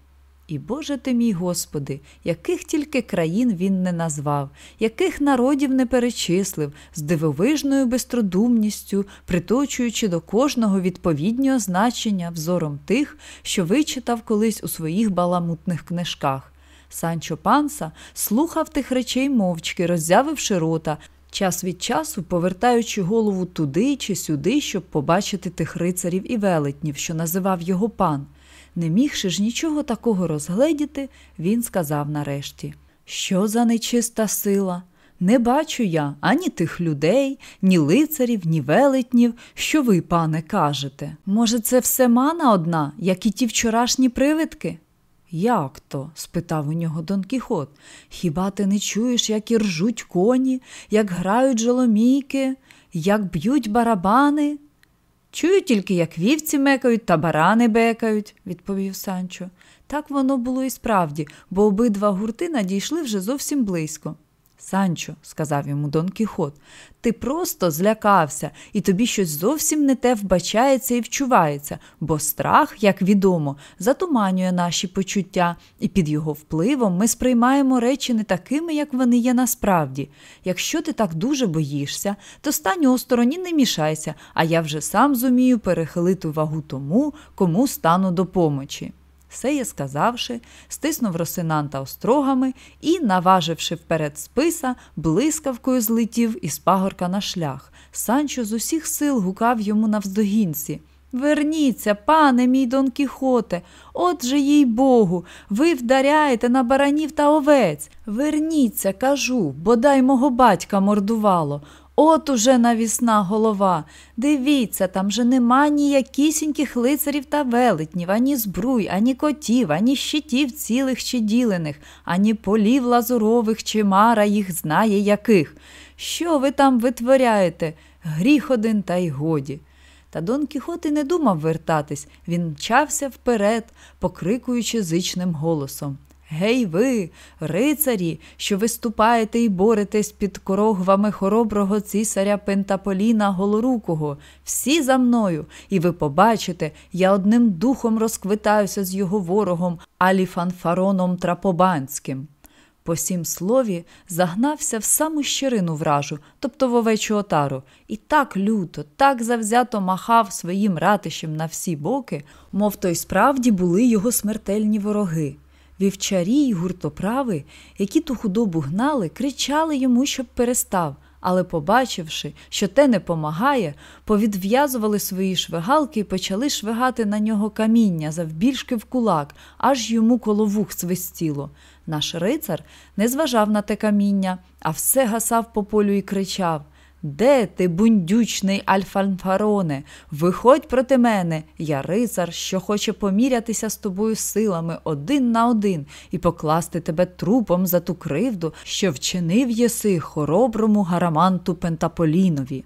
І Боже ти мій Господи, яких тільки країн він не назвав, яких народів не перечислив, з дивовижною бистродумністю, приточуючи до кожного відповідні означення взором тих, що вичитав колись у своїх баламутних книжках. Санчо Панса слухав тих речей мовчки, роззявивши рота, час від часу повертаючи голову туди чи сюди, щоб побачити тих рицарів і велетнів, що називав його пан. Не мігши ж нічого такого розгледіти, він сказав нарешті Що за нечиста сила? Не бачу я ані тих людей, ні лицарів, ні велетнів, що ви, пане, кажете. Може, це все мана одна, як і ті вчорашні привидки? Як то? спитав у нього Дон Кіхот. Хіба ти не чуєш, як і ржуть коні, як грають жоломійки, як б'ють барабани? Чую тільки, як вівці мекають та барани бекають, відповів Санчо. Так воно було і справді, бо обидва гурти надійшли вже зовсім близько. Санчо, сказав йому Дон Кіхот, ти просто злякався, і тобі щось зовсім не те вбачається і вчувається, бо страх, як відомо, затуманює наші почуття, і під його впливом ми сприймаємо речі не такими, як вони є насправді. Якщо ти так дуже боїшся, то стань у стороні не мішайся, а я вже сам зумію перехилити вагу тому, кому стану до помочі. Все сказавши, стиснув Росинанта острогами і, наваживши вперед списа, блискавкою злетів із пагорка на шлях. Санчо з усіх сил гукав йому навздогінці. Верніться, пане мій Дон Кіхоте, от же їй Богу, ви вдаряєте на баранів та овець. Верніться, кажу, бодай мого батька мордувало. От уже навісна голова. Дивіться, там же нема ніякісіньких лицарів та велетнів, ані збруй, ані котів, ані щитів цілих чи ділених, ані полів лазурових, чи мара їх знає яких. Що ви там витворяєте? Гріх один та й годі. Та Дон Кіхот і не думав вертатись, він мчався вперед, покрикуючи зичним голосом. Гей ви, рицарі, що виступаєте і боретесь під корогвами хороброго цісаря Пентаполіна Голорукого, всі за мною, і ви побачите, я одним духом розквитаюся з його ворогом Аліфанфароном Трапобанським. По сім слові загнався в саму щирину вражу, тобто в овечу отару, і так люто, так завзято махав своїм ратищем на всі боки, мов то й справді були його смертельні вороги. Вівчарі й гуртоправи, які ту худобу гнали, кричали йому, щоб перестав, але, побачивши, що те не помагає, повідв'язували свої швигалки і почали швигати на нього каміння завбільшки в кулак, аж йому коло вух свистіло. Наш рицар не зважав на те каміння, а все гасав по полю і кричав де ти, бундючний Альфанфароне? Виходь проти мене, я рицар, що хоче помірятися з тобою силами один на один і покласти тебе трупом за ту кривду, що вчинив єси хороброму гараманту Пентаполінові.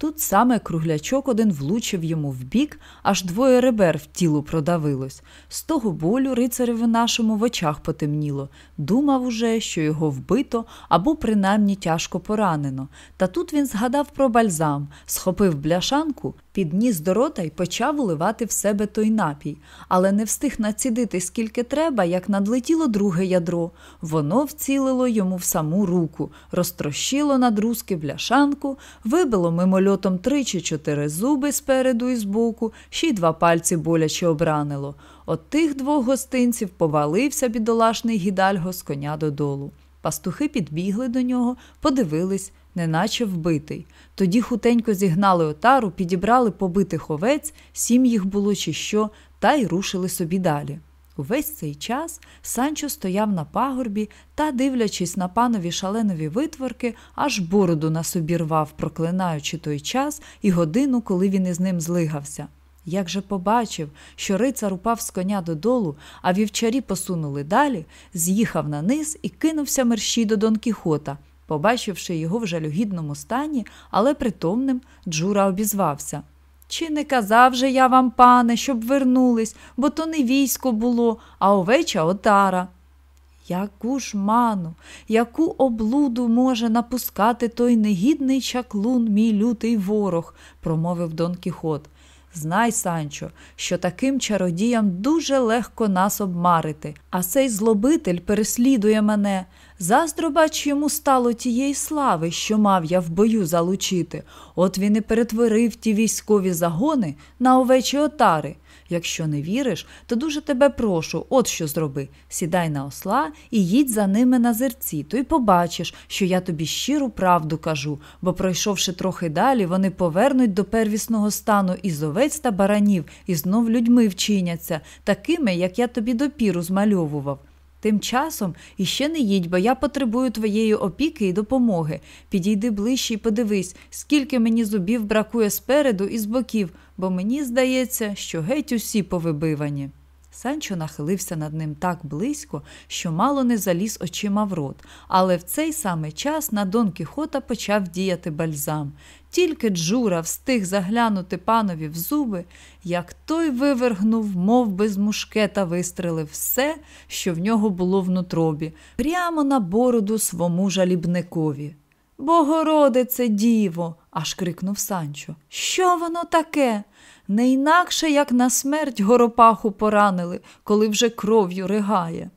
Тут саме круглячок один влучив йому в бік, аж двоє ребер в тілу продавилось. З того болю рицареві нашому в очах потемніло. Думав уже, що його вбито або принаймні тяжко поранено. Та тут він згадав про бальзам, схопив бляшанку, підніс до рота й почав уливати в себе той напій, але не встиг націдити скільки треба, як надлетіло друге ядро. Воно вцілило йому в саму руку, розтрощило на друзки бляшанку, вибило мимольотом три чи чотири зуби спереду і збоку, ще й два пальці боляче обранило. От тих двох гостинців повалився бідолашний гідальго з коня додолу. Пастухи підбігли до нього, подивились, неначе вбитий. Тоді хутенько зігнали отару, підібрали побитих овець, сім їх було чи що, та й рушили собі далі. Увесь цей час Санчо стояв на пагорбі та, дивлячись на панові шаленові витворки, аж бороду на собі рвав, проклинаючи той час і годину, коли він із ним злигався. Як же побачив, що рицар упав з коня додолу, а вівчарі посунули далі, з'їхав на низ і кинувся мерщій до Дон Кіхота. Побачивши його в жалюгідному стані, але притомним, Джура обізвався. Чи не казав же я вам, пане, щоб вернулись, бо то не військо було, а овеча отара. Яку ж ману, яку облуду може напускати той негідний чаклун, мій лютий ворог, промовив Дон Кіхот. Знай, Санчо, що таким чародіям дуже легко нас обмарити, а цей злобитель переслідує мене. Заздро, бач, йому стало тієї слави, що мав я в бою залучити. От він і перетворив ті військові загони на овечі отари. Якщо не віриш, то дуже тебе прошу, от що зроби сідай на осла і їдь за ними на зерці, то й побачиш, що я тобі щиру правду кажу, бо, пройшовши трохи далі, вони повернуть до первісного стану із овець та баранів, і знов людьми вчиняться, такими, як я тобі допіру змальовував. Тим часом іще не їдь, бо я потребую твоєї опіки і допомоги. Підійди ближче і подивись, скільки мені зубів бракує спереду і з боків, бо мені здається, що геть усі повибивані. Санчо нахилився над ним так близько, що мало не заліз очима в рот, але в цей самий час на Дон Кіхота почав діяти бальзам. Тільки Джура встиг заглянути панові в зуби, як той вивергнув, мов би з мушкета вистрелив все, що в нього було внутробі, прямо на бороду свому жалібникові. Богородице, діво, аж крикнув Санчо. Що воно таке? Не інакше, як на смерть горопаху поранили, коли вже кров'ю ригає.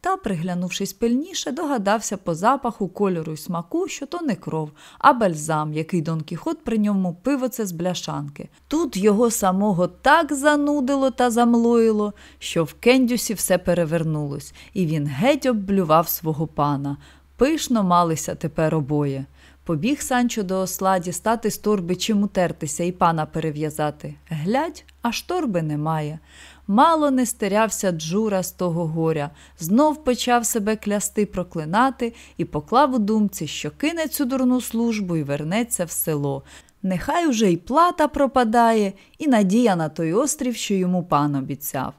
та, приглянувшись пильніше, догадався по запаху, кольору й смаку, що то не кров, а бальзам, який Дон Кіхот при ньому пив оце з бляшанки. Тут його самого так занудило та замлоїло, що в кендюсі все перевернулось, і він геть обблював свого пана. Пишно малися тепер обоє. Побіг Санчо до осла дістати з торби чим утертися і пана перев'язати. Глядь, аж торби немає. Мало не стерявся Джура з того горя, знов почав себе клясти проклинати і поклав у думці, що кине цю дурну службу і вернеться в село. Нехай уже й плата пропадає, і надія на той острів, що йому пан обіцяв.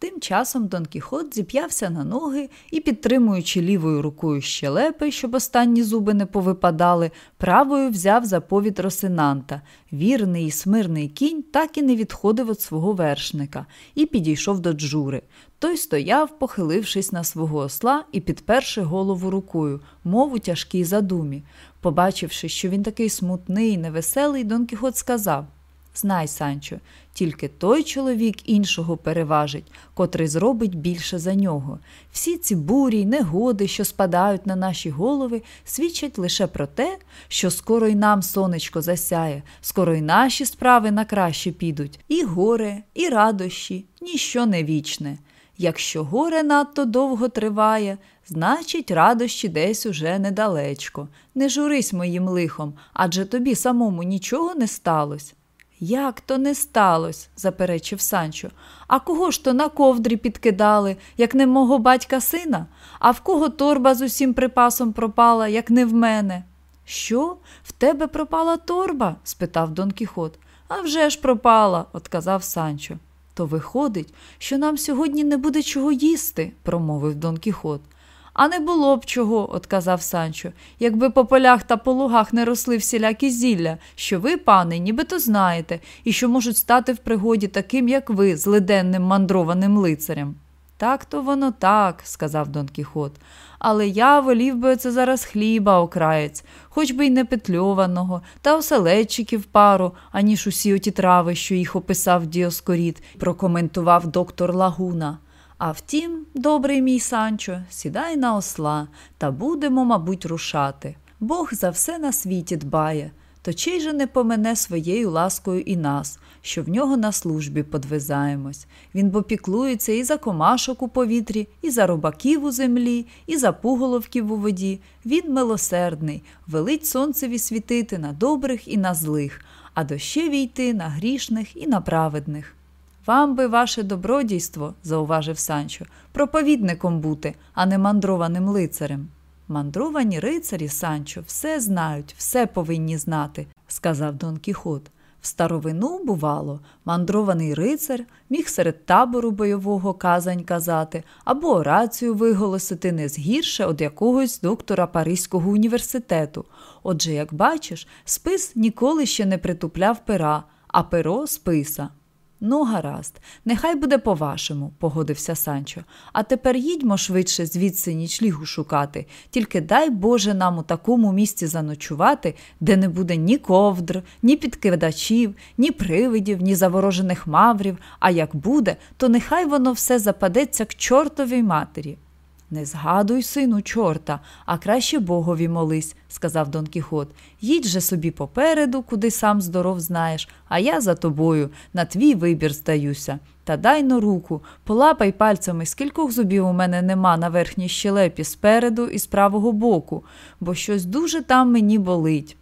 Тим часом Дон Кіхот зіп'явся на ноги і, підтримуючи лівою рукою щелепи, щоб останні зуби не повипадали, правою взяв заповідь Росинанта. Вірний і смирний кінь так і не відходив від свого вершника і підійшов до Джури. Той стояв, похилившись на свого осла і підперши голову рукою, мов у тяжкій задумі. Побачивши, що він такий смутний і невеселий, Дон Кіхот сказав Знай, Санчо, тільки той чоловік іншого переважить, котрий зробить більше за нього. Всі ці бурі й негоди, що спадають на наші голови, свідчать лише про те, що скоро й нам сонечко засяє, скоро й наші справи на краще підуть. І горе, і радощі, ніщо не вічне. Якщо горе надто довго триває, значить, радощі десь уже недалечко. Не журись моїм лихом, адже тобі самому нічого не сталося. Як то не сталося, заперечив Санчо. А кого ж то на ковдрі підкидали, як не мого батька сина, а в кого торба з усім припасом пропала, як не в мене? Що? В тебе пропала торба? спитав Дон Кіхот. «А вже ж пропала, отказав Санчо. То виходить, що нам сьогодні не буде чого їсти, промовив Дон Кіхот. А не було б чого, отказав Санчо, якби по полях та по лугах не росли всілякі зілля, що ви, пане, нібито знаєте, і що можуть стати в пригоді таким, як ви, злиденним мандрованим лицарем. Так то воно так, сказав Дон Кіхот. Але я волів би оце зараз хліба окраєць, хоч би й не петльованого, та оселедчиків пару, аніж усі оті трави, що їх описав Діоскоріт, прокоментував доктор Лагуна. А втім, добрий мій Санчо, сідай на осла та будемо, мабуть, рушати. Бог за все на світі дбає, то чий же не помене своєю ласкою і нас, що в нього на службі подвизаємось. Він бо піклується і за комашок у повітрі, і за робаків у землі, і за пуголовків у воді. Він милосердний, велить сонцеві світити на добрих і на злих, а дощеві йти на грішних і на праведних. Вам би ваше добродійство, зауважив Санчо, проповідником бути, а не мандрованим лицарем. Мандровані рицарі, Санчо, все знають, все повинні знати, сказав Дон Кіхот. В старовину, бувало, мандрований рицар міг серед табору бойового казань казати або орацію виголосити не згірше від якогось доктора Паризького університету. Отже, як бачиш, спис ніколи ще не притупляв пера, а перо списа. Ну, гаразд, нехай буде по-вашому, погодився Санчо. А тепер їдьмо швидше звідси нічлігу шукати, тільки дай Боже нам у такому місці заночувати, де не буде ні ковдр, ні підкидачів, ні привидів, ні заворожених маврів, а як буде, то нехай воно все западеться к чортовій матері. Не згадуй, сину, чорта, а краще богові молись, сказав Дон Кіхот. Їдь же собі попереду, куди сам здоров знаєш, а я за тобою, на твій вибір здаюся. Та дай но руку, полапай пальцями, скількох зубів у мене нема на верхній щелепі спереду і з правого боку, бо щось дуже там мені болить.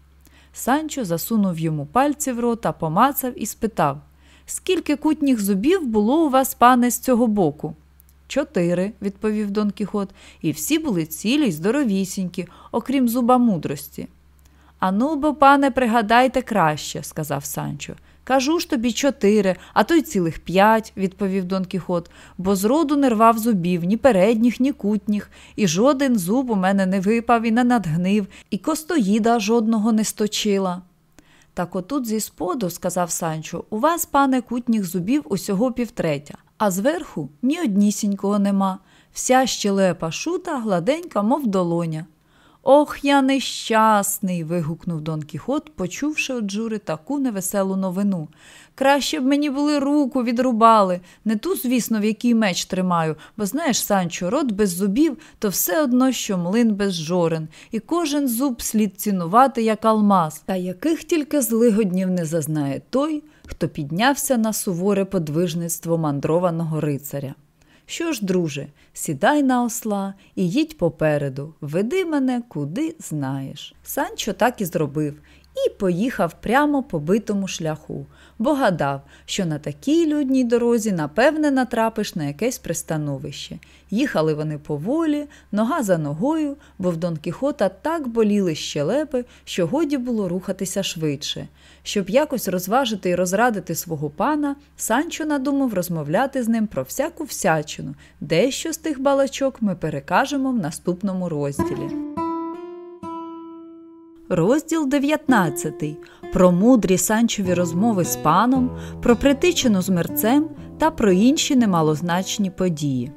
Санчо засунув йому пальці в рота, помацав і спитав Скільки кутніх зубів було у вас, пане, з цього боку? Чотири, відповів Дон Кіхот, і всі були цілі й здоровісінькі, окрім зуба мудрості. Ану, бо, пане, пригадайте краще, сказав Санчо. Кажу ж тобі чотири, а то й цілих п'ять, відповів Дон Кіхот, бо зроду не рвав зубів ні передніх, ні кутніх, і жоден зуб у мене не випав і не надгнив, і костоїда жодного не сточила. Так отут зі споду, сказав Санчо, у вас, пане, кутніх зубів усього півтретя а зверху ні однісінького нема. Вся щелепа шута гладенька, мов долоня. Ох, я нещасний. вигукнув Дон Кіхот, почувши от Джури таку невеселу новину. Краще б мені були руку відрубали, не ту, звісно, в якій меч тримаю, бо знаєш, Санчо, рот без зубів то все одно, що млин без жорен, і кожен зуб слід цінувати, як алмаз, та яких тільки злигоднів не зазнає той, хто піднявся на суворе подвижництво мандрованого рицаря. Що ж, друже, сідай на осла і їдь попереду, веди мене куди знаєш. Санчо так і зробив і поїхав прямо по битому шляху, бо гадав, що на такій людній дорозі, напевне, натрапиш на якесь пристановище. Їхали вони поволі, нога за ногою, бо в Дон Кіхота так боліли щелепи, що годі було рухатися швидше. Щоб якось розважити і розрадити свого пана, Санчо надумав розмовляти з ним про всяку всячину. Дещо з тих балачок ми перекажемо в наступному розділі. Розділ 19. Про мудрі санчові розмови з паном, про притичину з мерцем та про інші немалозначні події.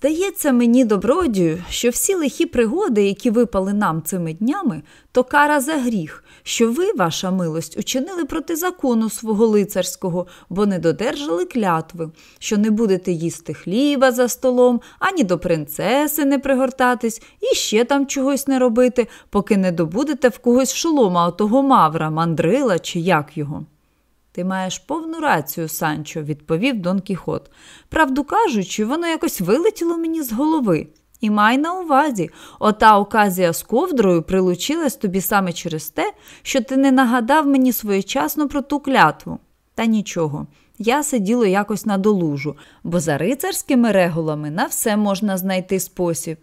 Здається мені, добродію, що всі лихі пригоди, які випали нам цими днями, то кара за гріх, що ви, ваша милость, учинили проти закону свого лицарського, бо не додержали клятви, що не будете їсти хліба за столом, ані до принцеси не пригортатись, і ще там чогось не робити, поки не добудете в когось шолома отого мавра, мандрила чи як його. Ти маєш повну рацію, Санчо, відповів Дон Кіхот. Правду кажучи, воно якось вилетіло мені з голови. І май на увазі, ота оказія з ковдрою прилучилась тобі саме через те, що ти не нагадав мені своєчасно про ту клятву. Та нічого, я се діло якось надолужу, бо за рицарськими регулами на все можна знайти спосіб.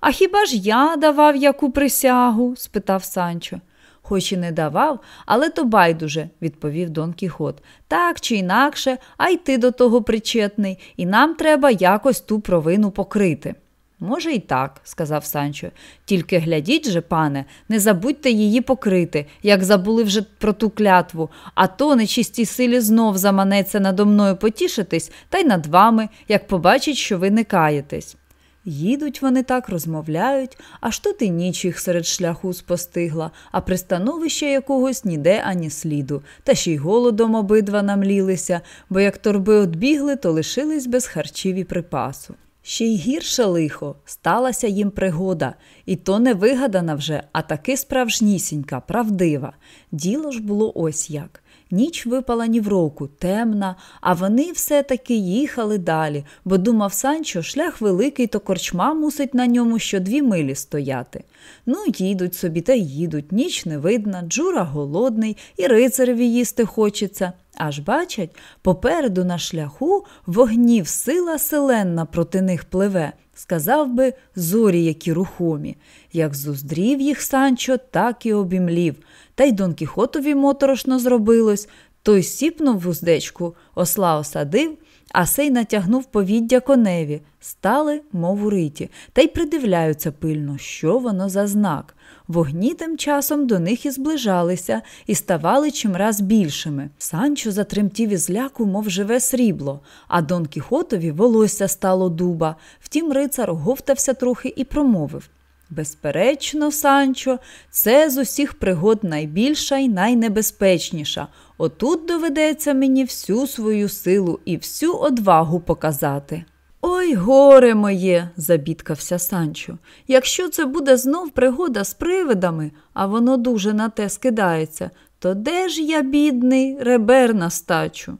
А хіба ж я давав яку присягу? спитав Санчо хоч і не давав, але то байдуже, відповів Дон Кіхот. Так чи інакше, а й ти до того причетний, і нам треба якось ту провину покрити. Може, і так, сказав Санчо. Тільки глядіть же, пане, не забудьте її покрити, як забули вже про ту клятву, а то нечистій силі знов заманеться надо мною потішитись, та й над вами, як побачить, що ви не каєтесь. Їдуть вони так, розмовляють, аж тут і ніч їх серед шляху спостигла, а пристановища якогось ніде ані сліду, та ще й голодом обидва намлілися, бо як торби отбігли, то лишились без харчів і припасу. Ще й гірше лихо, сталася їм пригода, і то не вигадана вже, а таки справжнісінька, правдива. Діло ж було ось як. Ніч випала ні в року, темна, а вони все-таки їхали далі, бо думав Санчо, шлях великий, то корчма мусить на ньому що дві милі стояти. Ну, їдуть собі та їдуть, ніч не видна, джура голодний, і рицареві їсти хочеться. Аж бачать, попереду на шляху вогнів сила селенна проти них пливе. Сказав би, зорі, які рухомі. Як зуздрів їх Санчо, так і обімлів. Та й Дон Кіхотові моторошно зробилось. Той сіпнув вуздечку, осла осадив, а сей натягнув повіддя коневі, стали, мов у риті, та й придивляються пильно, що воно за знак. Вогні тим часом до них і зближалися і ставали чимраз більшими. Санчо затремтів із ляку, мов живе срібло, а Дон Кіхотові волосся стало дуба. Втім, рицар говтався трохи і промовив Безперечно, Санчо, це з усіх пригод найбільша і найнебезпечніша. Отут доведеться мені всю свою силу і всю одвагу показати. Ой, горе моє, забідкався Санчо. Якщо це буде знов пригода з привидами, а воно дуже на те скидається, то де ж я, бідний, ребер на стачу?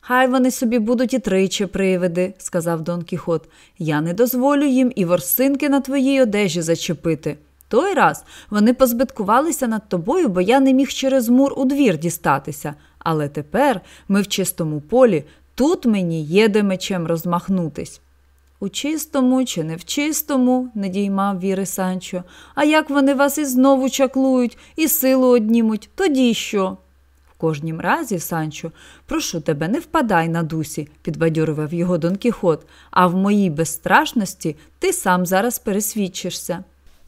Хай вони собі будуть і тричі привиди, сказав Дон Кіхот. Я не дозволю їм і ворсинки на твоїй одежі зачепити. Той раз вони позбиткувалися над тобою, бо я не міг через мур у двір дістатися. Але тепер ми в чистому полі, тут мені є де мечем розмахнутись. У чистому чи не в чистому, не діймав віри Санчо, а як вони вас і знову чаклують, і силу однімуть, тоді що? В кожнім разі, Санчо, прошу тебе, не впадай на дусі, підбадьорував його Дон Кіхот, а в моїй безстрашності ти сам зараз пересвідчишся.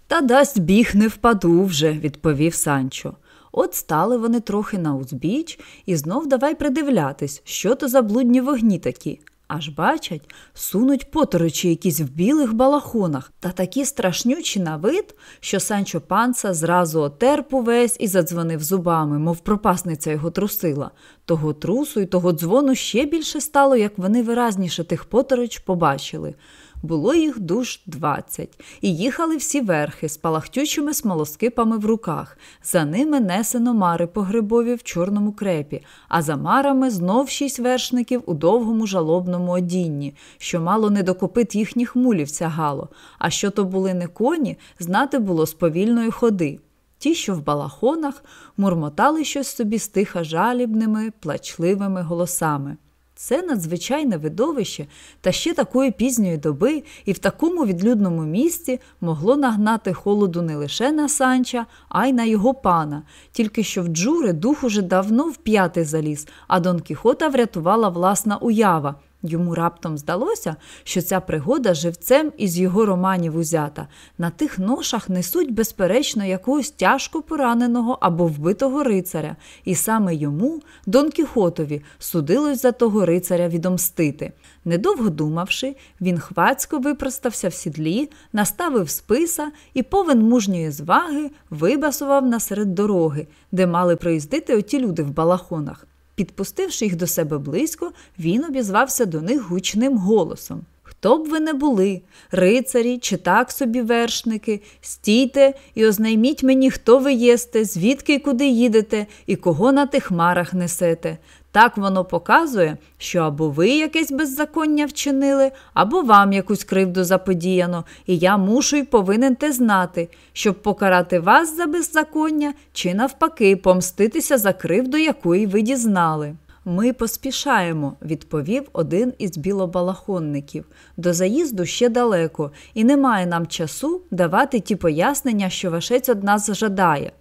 Та дасть біг не впаду вже, відповів Санчо. От стали вони трохи на узбіч і знов давай придивлятись, що то за блудні вогні такі. аж бачать, сунуть поторочі якісь в білих балахонах та такі страшнючі на вид, що Санчо панца зразу отер повесь і задзвонив зубами, мов пропасниця його трусила. Того трусу і того дзвону ще більше стало, як вони виразніше тих потороч побачили. Було їх душ двадцять, і їхали всі верхи з палахтючими смолоскипами в руках. За ними несено мари погребові в чорному крепі, а за марами знов шість вершників у довгому жалобному одінні, що мало не до копит їхніх мулів сягало. А що то були не коні, знати було з повільної ходи. Ті, що в балахонах, мурмотали щось собі стиха жалібними, плачливими голосами. Це надзвичайне видовище, та ще такої пізньої доби і в такому відлюдному місці могло нагнати холоду не лише на Санча, а й на його пана, тільки що в Джури дух уже давно в п'яти заліз, а Дон Кіхота врятувала власна уява. Йому раптом здалося, що ця пригода живцем із його романів узята. На тих ношах несуть, безперечно, якогось тяжко пораненого або вбитого рицаря, і саме йому, Дон Кіхотові, судилось за того рицаря відомстити. Недовго думавши, він хвацько випростався в сідлі, наставив списа і повен мужньої зваги вибасував насеред дороги, де мали проїздити оті люди в балахонах. Підпустивши їх до себе близько, він обізвався до них гучним голосом. Хто б ви не були, рицарі чи так собі вершники, стійте і ознайміть мені, хто ви єсте, звідки й куди їдете, і кого на тих марах несете. Так воно показує, що або ви якесь беззаконня вчинили, або вам якусь кривду заподіяно, і я мушу й повинен те знати, щоб покарати вас за беззаконня чи, навпаки, помститися за кривду, якої ви дізнали. Ми поспішаємо, відповів один із білобалахонників. До заїзду ще далеко, і немає нам часу давати ті пояснення, що вашець од нас жадає.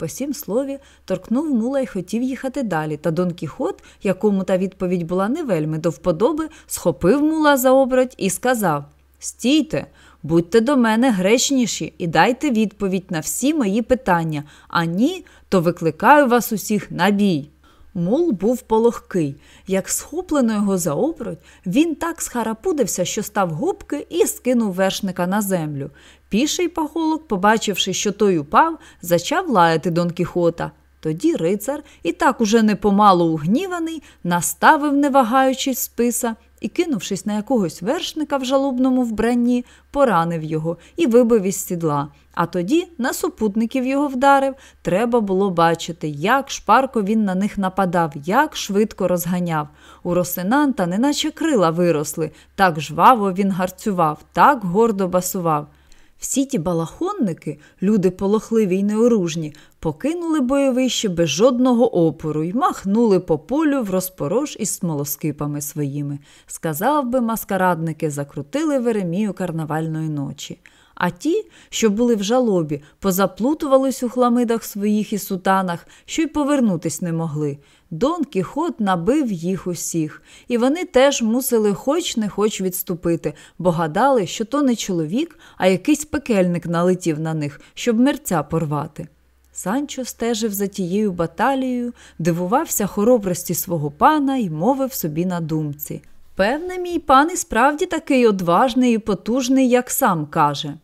По сім слові, торкнув мула й хотів їхати далі, та Дон Кіхот, якому та відповідь була не вельми до вподоби, схопив мула за обрать і сказав Стійте, будьте до мене гречніші і дайте відповідь на всі мої питання, а ні, то викликаю вас усіх на бій. Мул був полохкий. Як схоплено його за оброть, він так схарапудився, що став губки і скинув вершника на землю. Піший пахолок, побачивши, що той упав, зачав лаяти Дон Кіхота. Тоді рицар, і так уже непомалу угніваний, наставив, не вагаючись списа, і, кинувшись на якогось вершника в жалобному вбранні, поранив його і вибив із сідла. А тоді на супутників його вдарив. Треба було бачити, як шпарко він на них нападав, як швидко розганяв. У Росинанта неначе крила виросли, так жваво він гарцював, так гордо басував. Всі ті балахонники, люди полохливі й неоружні, покинули бойовище без жодного опору й махнули по полю в розпорож із смолоскипами своїми. Сказав би, маскарадники закрутили Веремію карнавальної ночі. А ті, що були в жалобі, позаплутувались у хламидах своїх і сутанах, що й повернутись не могли. Дон Кіхот набив їх усіх, і вони теж мусили хоч не хоч відступити, бо гадали, що то не чоловік, а якийсь пекельник налетів на них, щоб мерця порвати. Санчо стежив за тією баталією, дивувався хоробрості свого пана і мовив собі на думці. Певне, мій пан і справді такий одважний і потужний, як сам каже.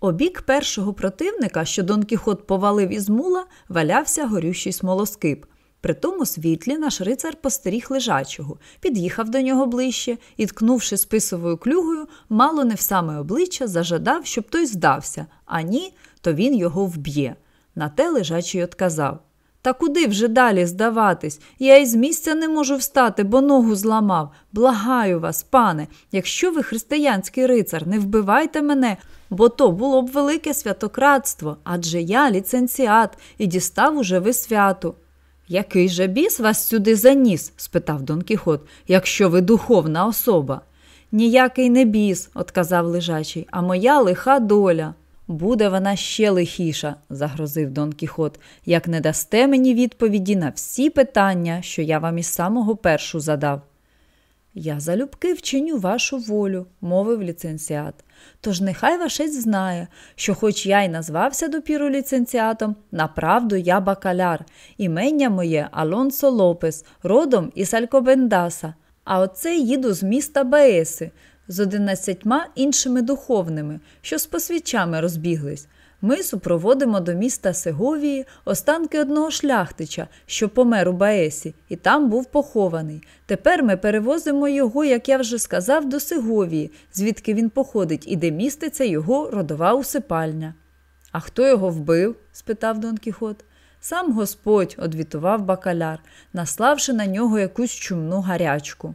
Обік першого противника, що Дон Кіхот повалив із мула, валявся горющий смолоскип. При тому світлі наш рицар постеріг лежачого, під'їхав до нього ближче і, ткнувши списовою клюгою, мало не в саме обличчя, зажадав, щоб той здався, а ні, то він його вб'є. На те лежачий отказав Та куди вже далі здаватись? Я із місця не можу встати, бо ногу зламав. Благаю вас, пане, якщо ви християнський рицар, не вбивайте мене, бо то було б велике святократство, адже я ліцензіат і дістав уже ви святу. Який же біс вас сюди заніс? спитав Дон Кіхот, якщо ви духовна особа. Ніякий не біс, отказав лежачий, а моя лиха доля. Буде вона ще лихіша, загрозив Дон Кіхот, як не дасте мені відповіді на всі питання, що я вам із самого першу задав. Я залюбки вчиню вашу волю, мовив ліцензіат. Тож нехай вашець знає, що, хоч я й назвався допіру ліцензіатом, направду я бакаляр, імення моє Алонсо Лопес, родом із Алькобендаса. А оце їду з міста Баеси з одинадцятьма іншими духовними, що з посвідчами розбіглись. Ми супроводимо до міста Сеговії останки одного шляхтича, що помер у Баесі, і там був похований. Тепер ми перевозимо його, як я вже сказав, до Сеговії, звідки він походить і де міститься його родова усипальня. А хто його вбив? спитав Дон Кіхот. Сам Господь, одвітував бакаляр, наславши на нього якусь чумну гарячку.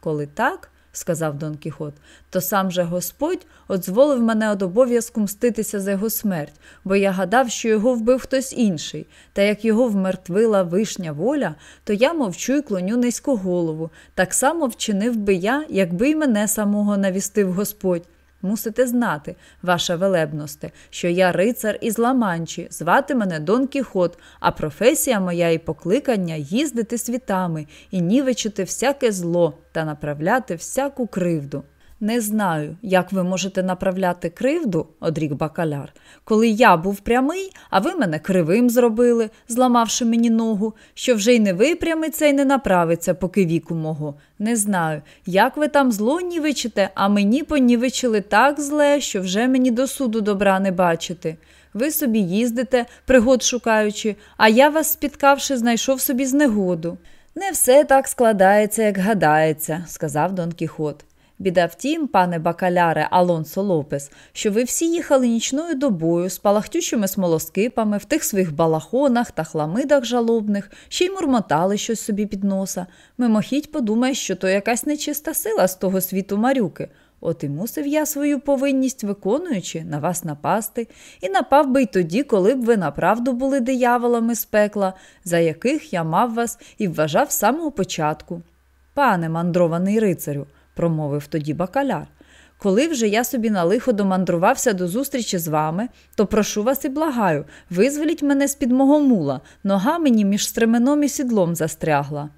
Коли так, сказав Дон Кіхот, то сам же Господь одзволив мене од обов'язку мститися за його смерть, бо я гадав, що його вбив хтось інший, та як його вмертвила вишня воля, то я мовчу й клоню низько голову. Так само вчинив би я, якби й мене самого навістив Господь. Мусите знати, ваша велебносте, що я рицар із Ламанчі, звати мене Дон Кіхот, а професія моя і покликання їздити світами і нівечити всяке зло та направляти всяку кривду. Не знаю, як ви можете направляти кривду, одрік бакаляр, коли я був прямий, а ви мене кривим зробили, зламавши мені ногу, що вже й не випрямиться і не направиться, поки віку мого. Не знаю, як ви там зло нівичите, а мені понівичили так зле, що вже мені до суду добра не бачити. Ви собі їздите, пригод шукаючи, а я вас, спіткавши, знайшов собі знегоду. Не все так складається, як гадається, сказав Дон Кіхот. Біда втім, пане бакаляре Алонсо Лопес, що ви всі їхали нічною добою з палахтючими смолоскипами в тих своїх балахонах та хламидах жалобних, ще й мурмотали щось собі під носа. Мимохідь подумає, що то якась нечиста сила з того світу марюки. От і мусив я свою повинність, виконуючи, на вас напасти, і напав би й тоді, коли б ви направду були дияволами з пекла, за яких я мав вас і вважав з самого початку. Пане мандрований рицарю, промовив тоді бакаляр. Коли вже я собі на лихо домандрувався до зустрічі з вами, то прошу вас і благаю, визволіть мене з-під мого мула, нога мені між стременом і сідлом застрягла.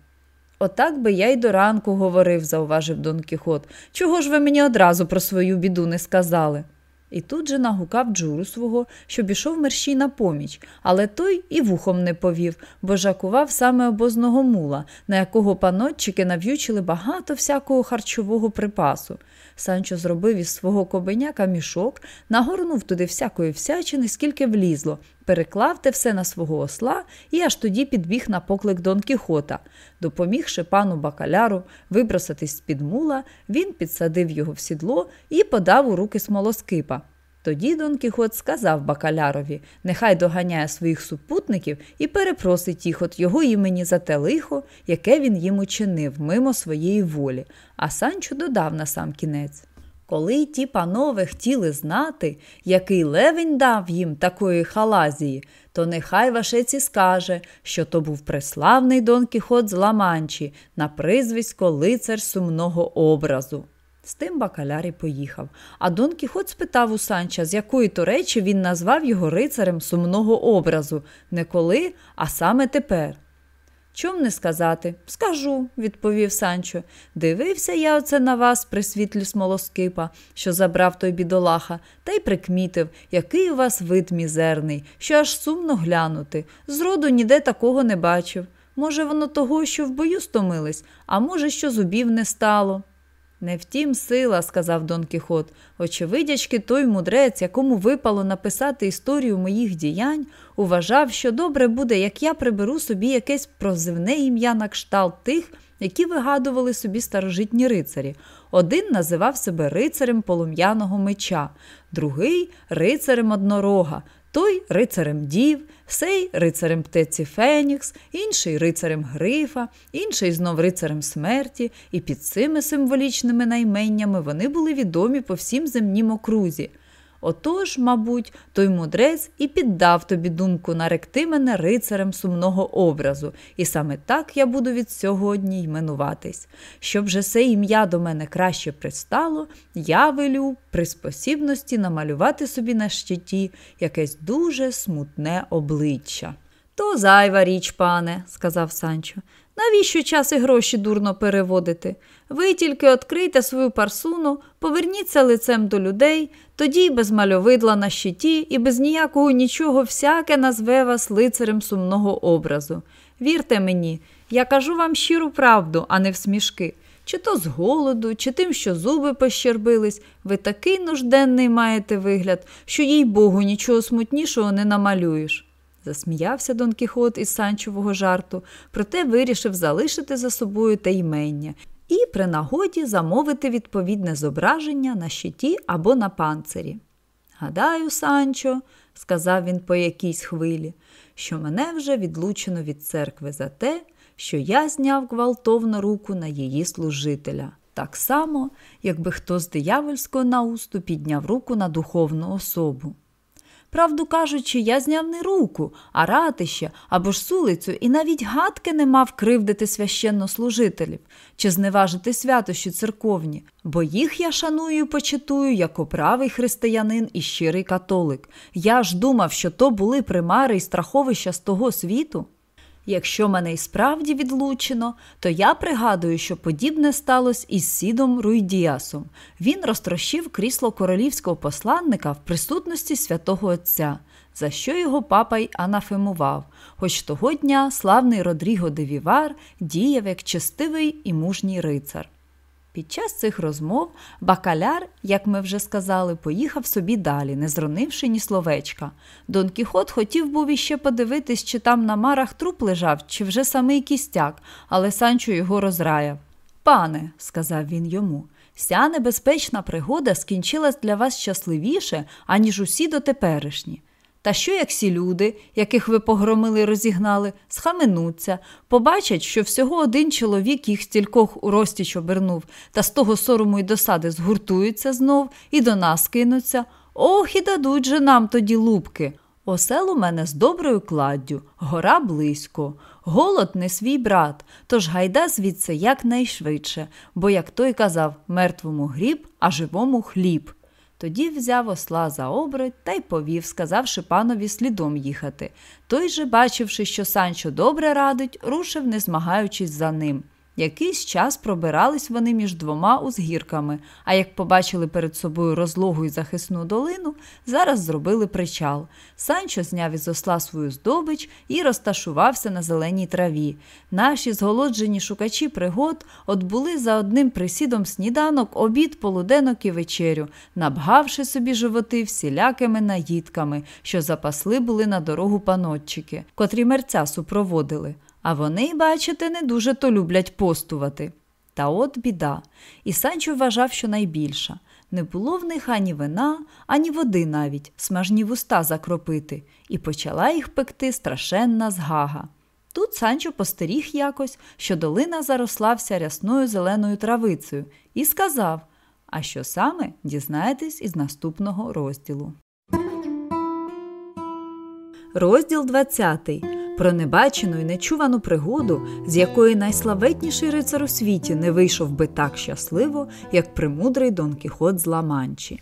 Отак би я й до ранку говорив, зауважив Дон Кіхот. Чого ж ви мені одразу про свою біду не сказали? І тут же нагукав Джуру свого, щоб ішов мерщій на поміч, але той і вухом не повів, бо жакував саме обозного мула, на якого панотчики нав'ючили багато всякого харчового припасу. Санчо зробив із свого кобеняка мішок, нагорнув туди всякої всячини, скільки влізло, переклав те все на свого осла і аж тоді підбіг на поклик Дон Кіхота. Допомігши пану бакаляру виброситись з під мула, він підсадив його в сідло і подав у руки смолоскипа. Тоді Дон Кіхот сказав бакалярові, нехай доганяє своїх супутників і перепросить їх от його імені за те лихо, яке він їм учинив мимо своєї волі, а Санчо додав на сам кінець. Коли ті панове хотіли знати, який левень дав їм такої халазії, то нехай вашеці скаже, що то був преславний Дон Кіхот з Ламанчі на призвисько лицар сумного образу. З тим бакаляр і поїхав. А Дон Кіхот спитав у Санча, з якої то речі він назвав його рицарем сумного образу, не коли, а саме тепер. Чом не сказати? Скажу, відповів Санчо. Дивився я оце на вас при світлі смолоскипа, що забрав той бідолаха, та й прикмітив, який у вас вид мізерний, що аж сумно глянути. Зроду ніде такого не бачив. Може, воно того, що в бою стомились, а може, що зубів не стало. Не втім сила, сказав Дон Кіхот. Очевидячки, той мудрець, якому випало написати історію моїх діянь, уважав, що добре буде, як я приберу собі якесь прозивне ім'я на кшталт тих, які вигадували собі старожитні рицарі. Один називав себе рицарем полум'яного меча, другий рицарем однорога, той рицарем дів, сей рицарем птеці Фенікс, інший рицарем Грифа, інший знов рицарем смерті, і під цими символічними найменнями вони були відомі по всім земнім окрузі. Отож, мабуть, той мудрець і піддав тобі думку наректи мене рицарем сумного образу, і саме так я буду від сьогодні йменуватись. Щоб же це ім'я до мене краще пристало, я велю при спосібності намалювати собі на щиті якесь дуже смутне обличчя. То зайва річ, пане, сказав Санчо. Навіщо час і гроші дурно переводити? Ви тільки відкрийте свою парсуну, поверніться лицем до людей, тоді й без мальовидла на щиті і без ніякого нічого всяке назве вас лицарем сумного образу. Вірте мені, я кажу вам щиру правду, а не в смішки. чи то з голоду, чи тим, що зуби пощербились, ви такий нужденний маєте вигляд, що, їй богу, нічого смутнішого не намалюєш. Засміявся Дон Кіхот із санчового жарту, проте вирішив залишити за собою те ймення і при нагоді замовити відповідне зображення на щиті або на панцирі. Гадаю, Санчо, сказав він по якійсь хвилі, що мене вже відлучено від церкви за те, що я зняв гвалтовно руку на її служителя, так само, якби хто з диявольського наусту підняв руку на духовну особу. Правду кажучи, я зняв не руку, а ратище або ж сулицю, і навіть гадки не мав кривдити священнослужителів чи зневажити святощі церковні, бо їх я шаную і почитую як оправий християнин і щирий католик. Я ж думав, що то були примари і страховища з того світу. Якщо мене й справді відлучено, то я пригадую, що подібне сталося із сідом Руйдіасом. Він розтрощив крісло королівського посланника в присутності святого Отця, за що його папа й анафемував, хоч того дня славний Родріго де Вівар діяв як честивий і мужній рицар. Під час цих розмов бакаляр, як ми вже сказали, поїхав собі далі, не зронивши ні словечка. Дон Кіхот хотів був іще подивитись, чи там на марах труп лежав, чи вже самий кістяк, але Санчо його розраяв. Пане, сказав він йому, ся небезпечна пригода скінчилась для вас щасливіше, аніж усі дотеперішні. Та що як сі люди, яких ви погромили розігнали, схаменуться, побачать, що всього один чоловік їх стількох у розтіч обернув, та з того сорому й досади згуртуються знов і до нас кинуться. Ох, і дадуть же нам тоді лупки. Осел у мене з доброю кладдю, гора близько, голод не свій брат, тож гайда звідси якнайшвидше, бо, як той казав, мертвому гріб, а живому хліб. Тоді взяв осла за обрить та й повів, сказавши панові слідом їхати. Той же, бачивши, що Санчо добре радить, рушив, не змагаючись за ним. Якийсь час пробирались вони між двома узгірками, а як побачили перед собою розлогу і захисну долину, зараз зробили причал. Санчо зняв із осла свою здобич і розташувався на зеленій траві. Наші зголоджені шукачі пригод отбули за одним присідом сніданок, обід, полуденок і вечерю, набгавши собі животи всілякими наїдками, що запасли були на дорогу панотчики, котрі мерця супроводили. А вони, бачите, не дуже то люблять постувати. Та от біда. І Санчо вважав, що найбільша. Не було в них ані вина, ані води навіть, смажні вуста закропити, і почала їх пекти страшенна згага. Тут Санчо постеріг якось, що долина зарослався рясною зеленою травицею, і сказав: А що саме дізнаєтесь із наступного розділу. Розділ 20 про небачену і нечувану пригоду, з якої найславетніший рицар у світі не вийшов би так щасливо, як премудрий Дон Кіхот з Ламанчі.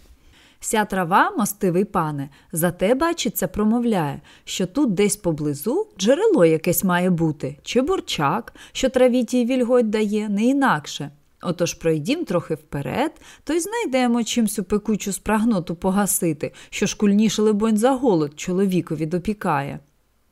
Ся трава, мостивий пане, зате, бачиться, промовляє, що тут десь поблизу джерело якесь має бути, чи бурчак, що траві тій вільготь дає, не інакше. Отож пройдім трохи вперед, то й знайдемо чимсь у пекучу спрагноту погасити, що шкульніше, либонь, за голод чоловікові допікає.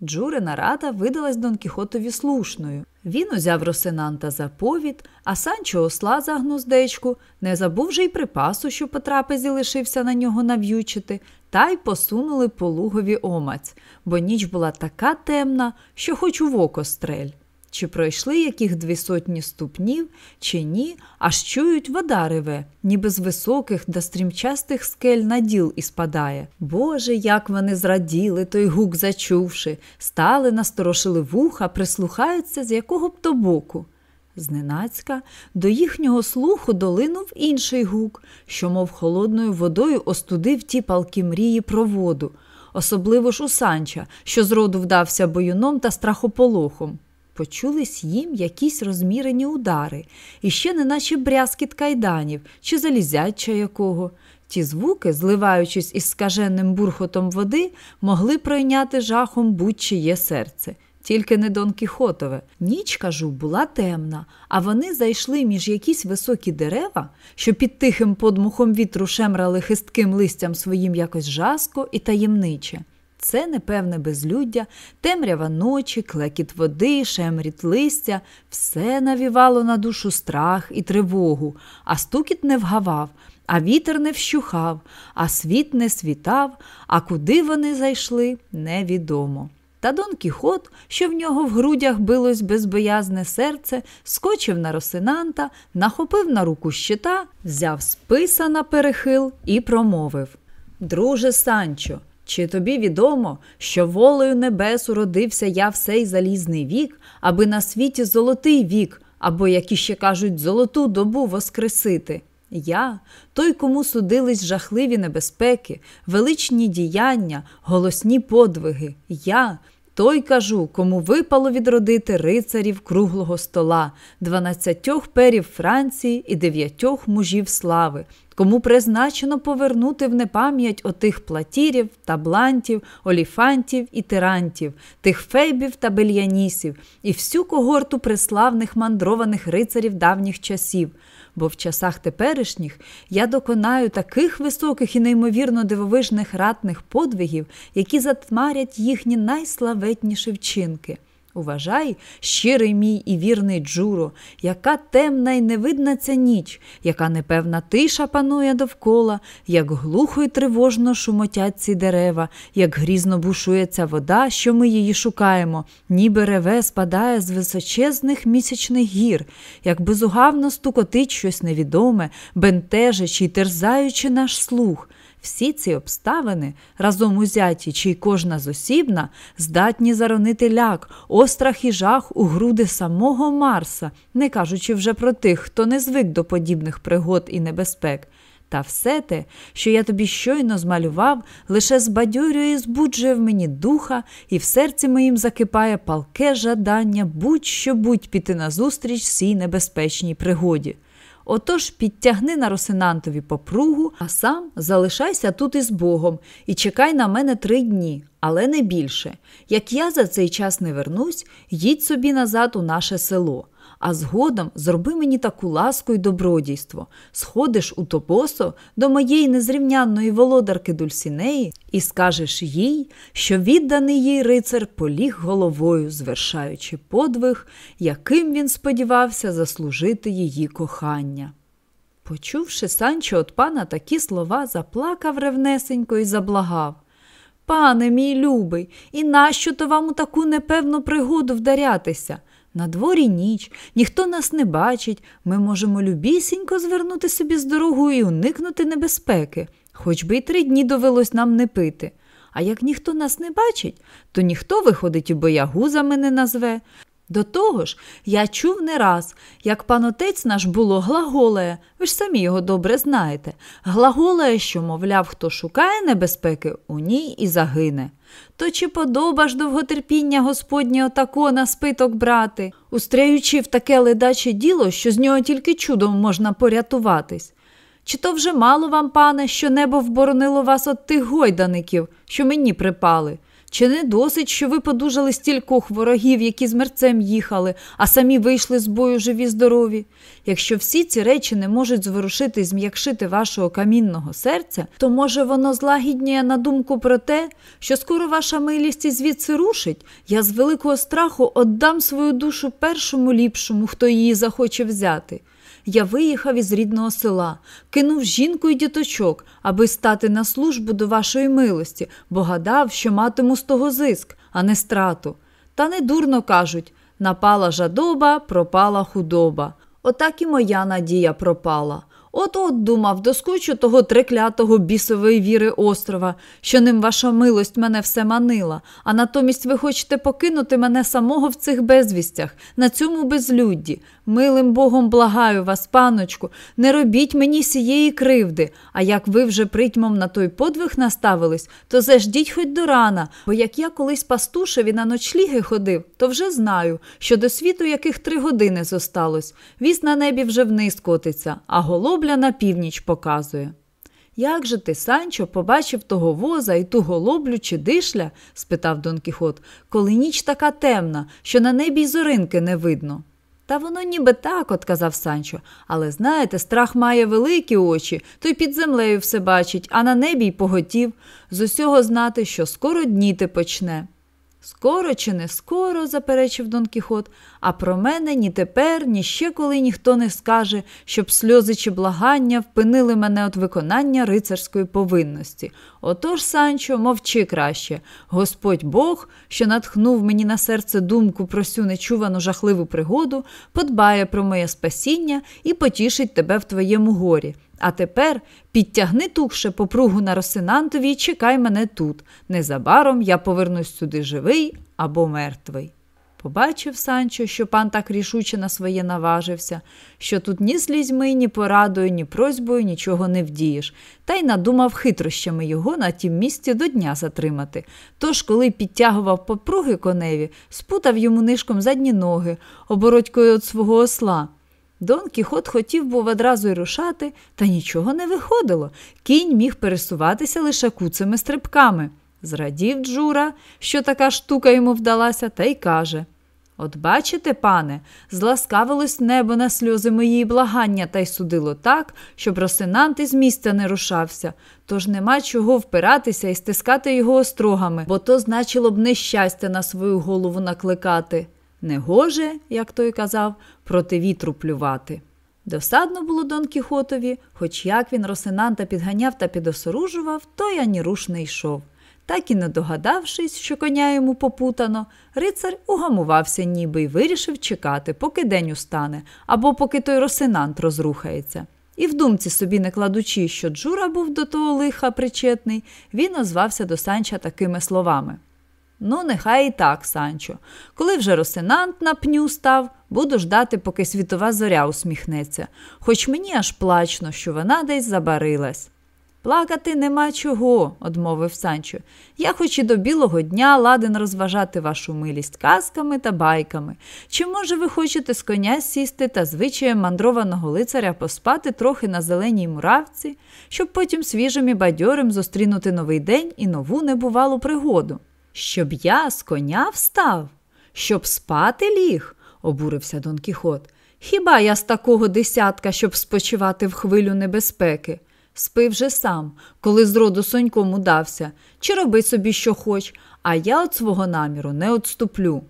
Джурина рада видалась Дон Кіхотові слушною. Він узяв Росинанта за повід, а Санчо осла за гнуздечку, не забув же й припасу, що по трапезі лишився на нього нав'ючити, та й посунули по лугові омаць, бо ніч була така темна, що хоч у воко стрель. Чи пройшли яких дві сотні ступнів, чи ні, аж чують вода реве, ніби з високих да стрімчастих скель на діл і спадає. Боже, як вони зраділи, той гук зачувши, стали, насторошили вуха, прислухаються, з якого б то боку. Зненацька до їхнього слуху долинув інший гук, що, мов холодною водою, остудив ті палки мрії про воду, особливо ж у Санча, що зроду вдався боюном та страхополохом. Почулись їм якісь розмірені удари, і ще неначе брязкіт кайданів чи залізяча якого. Ті звуки, зливаючись із скаженним бурхотом води, могли пройняти жахом будь-чиє серце, тільки не Дон Кіхотове. Ніч, кажу, була темна, а вони зайшли між якісь високі дерева, що під тихим подмухом вітру шемрали хистким листям своїм якось жаско і таємниче. Це непевне безлюддя, темрява ночі, клекіт води, шемріт листя, все навівало на душу страх і тривогу, а стукіт не вгавав, а вітер не вщухав, а світ не світав, а куди вони зайшли, невідомо. Та Дон Кіхот, що в нього в грудях билось безбоязне серце, скочив на Росинанта, нахопив на руку щита, взяв списа на перехил і промовив Друже Санчо, чи тобі відомо, що волею небес уродився я в сей залізний вік, аби на світі золотий вік, або, як іще кажуть, золоту добу воскресити? Я, той, кому судились жахливі небезпеки, величні діяння, голосні подвиги, я, той кажу, кому випало відродити рицарів круглого стола, дванадцятьох перів Франції і дев'ятьох мужів слави, кому призначено повернути в непам'ять отих платірів, таблантів, оліфантів і тирантів, тих фейбів та бельянісів і всю когорту преславних мандрованих рицарів давніх часів. Бо в часах теперішніх я доконаю таких високих і неймовірно дивовижних ратних подвигів, які затмарять їхні найславетніші вчинки. Уважай, щирий мій і вірний Джуро, яка темна й невидна ця ніч, яка непевна тиша панує довкола, як глухо й тривожно шумотять ці дерева, як грізно бушується вода, що ми її шукаємо, ніби реве спадає з височезних місячних гір, як безугавно стукотить щось невідоме, бентежачи й терзаючи наш слух. Всі ці обставини, разом узяті, чи й кожна зосібна, здатні заронити ляк, острах і жах у груди самого Марса, не кажучи вже про тих, хто не звик до подібних пригод і небезпек. Та все те, що я тобі щойно змалював, лише збадьорює і збуджує в мені духа, і в серці моїм закипає палке жадання будь-що будь піти назустріч цій небезпечній пригоді. Отож підтягни на Росинантові попругу, а сам залишайся тут із Богом і чекай на мене три дні, але не більше. Як я за цей час не вернусь, їдь собі назад у наше село а згодом зроби мені таку ласку й добродійство. Сходиш у топосо до моєї незрівнянної володарки Дульсінеї і скажеш їй, що відданий їй рицар поліг головою, звершаючи подвиг, яким він сподівався заслужити її кохання. Почувши Санчо от пана такі слова, заплакав ревнесенько і заблагав. Пане мій любий, і нащо то вам у таку непевну пригоду вдарятися? На дворі ніч, ніхто нас не бачить, ми можемо любісінько звернути собі з дорогу і уникнути небезпеки, хоч би й три дні довелось нам не пити. А як ніхто нас не бачить, то ніхто, виходить, і боягузами не назве. До того ж, я чув не раз, як пан отець наш було глаголеє, ви ж самі його добре знаєте, глаголеє, що, мовляв, хто шукає небезпеки, у ній і загине. То чи подоба ж довготерпіння Господнє отако на спиток брати, устряючи в таке ледаче діло, що з нього тільки чудом можна порятуватись? Чи то вже мало вам, пане, що небо вборонило вас от тих гойдаників, що мені припали? Чи не досить, що ви подужали стількох ворогів, які з мерцем їхали, а самі вийшли з бою живі здорові? Якщо всі ці речі не можуть зворушити і зм'якшити вашого камінного серця, то може воно злагідніє на думку про те, що скоро ваша милість і звідси рушить, я з великого страху отдам свою душу першому ліпшому, хто її захоче взяти я виїхав із рідного села, кинув жінку і діточок, аби стати на службу до вашої милості, бо гадав, що матиму з того зиск, а не страту. Та не дурно кажуть напала жадоба, пропала худоба. Отак і моя надія пропала. От от думав, доскочу того треклятого бісової віри острова, що ним ваша милость мене все манила, а натомість ви хочете покинути мене самого в цих безвістях, на цьому безлюдді. Милим Богом благаю вас, паночку, не робіть мені сієї кривди, а як ви вже притьмом на той подвиг наставились, то заждіть хоч до рана, бо як я колись пастушеві на ночліги ходив, то вже знаю, що до світу яких три години зосталось. Віз на небі вже вниз котиться, а голобля на північ показує. Як же ти, Санчо, побачив того воза і ту голоблю чи дишля? спитав Дон Кіхот, коли ніч така темна, що на небі й зоринки не видно. Та воно ніби так, от казав Санчо. Але знаєте, страх має великі очі, то й під землею все бачить, а на небі й поготів з усього знати, що скоро дніти почне. Скоро чи не скоро, заперечив Дон Кіхот, а про мене ні тепер, ні ще коли ніхто не скаже, щоб сльози чи благання впинили мене від виконання рицарської повинності. Отож, Санчо, мовчи краще. Господь Бог, що натхнув мені на серце думку про сю нечувану жахливу пригоду, подбає про моє спасіння і потішить тебе в твоєму горі. А тепер підтягни тухше попругу на Росинантові і чекай мене тут. Незабаром я повернусь сюди живий або мертвий. Побачив Санчо, що пан так рішуче на своє наважився, що тут ні слізьми, ні порадою, ні просьбою нічого не вдієш, та й надумав хитрощами його на тім місці до дня затримати. Тож, коли підтягував попруги коневі, спутав йому нишком задні ноги, оборотькою від свого осла. Дон Кіхот хотів був одразу й рушати, та нічого не виходило. Кінь міг пересуватися лише куцими стрибками. Зрадів Джура, що така штука йому вдалася, та й каже От бачите, пане, зласкавилось небо на сльози моїй благання та й судило так, щоб Росинант із місця не рушався, тож нема чого впиратися і стискати його острогами, бо то значило б нещастя на свою голову накликати. Негоже, як той казав, проти вітру плювати. Досадно було Дон Кіхотові, хоч як він Росинанта підганяв та підосоружував, той ані руш не йшов. Так і не догадавшись, що коня йому попутано, рицар угамувався ніби й вирішив чекати, поки день устане, або поки той росинант розрухається. І в думці собі не кладучи, що Джура був до того лиха причетний, він озвався до Санча такими словами. Ну, нехай і так, Санчо. Коли вже росинант на пню став, буду ждати, поки світова зоря усміхнеться, хоч мені аж плачно, що вона десь забарилась. Плакати нема чого, одмовив Санчо. Я хоч і до білого дня ладен розважати вашу милість казками та байками. Чи, може, ви хочете з коня сісти та звичаєм мандрованого лицаря поспати трохи на зеленій муравці, щоб потім свіжим і бадьорим зустрінути новий день і нову небувалу пригоду? Щоб я з коня встав, щоб спати ліг, обурився Дон Кіхот. Хіба я з такого десятка, щоб спочивати в хвилю небезпеки? Спи вже сам, коли з роду соньком удався, чи роби собі, що хоч, а я від свого наміру не отступлю.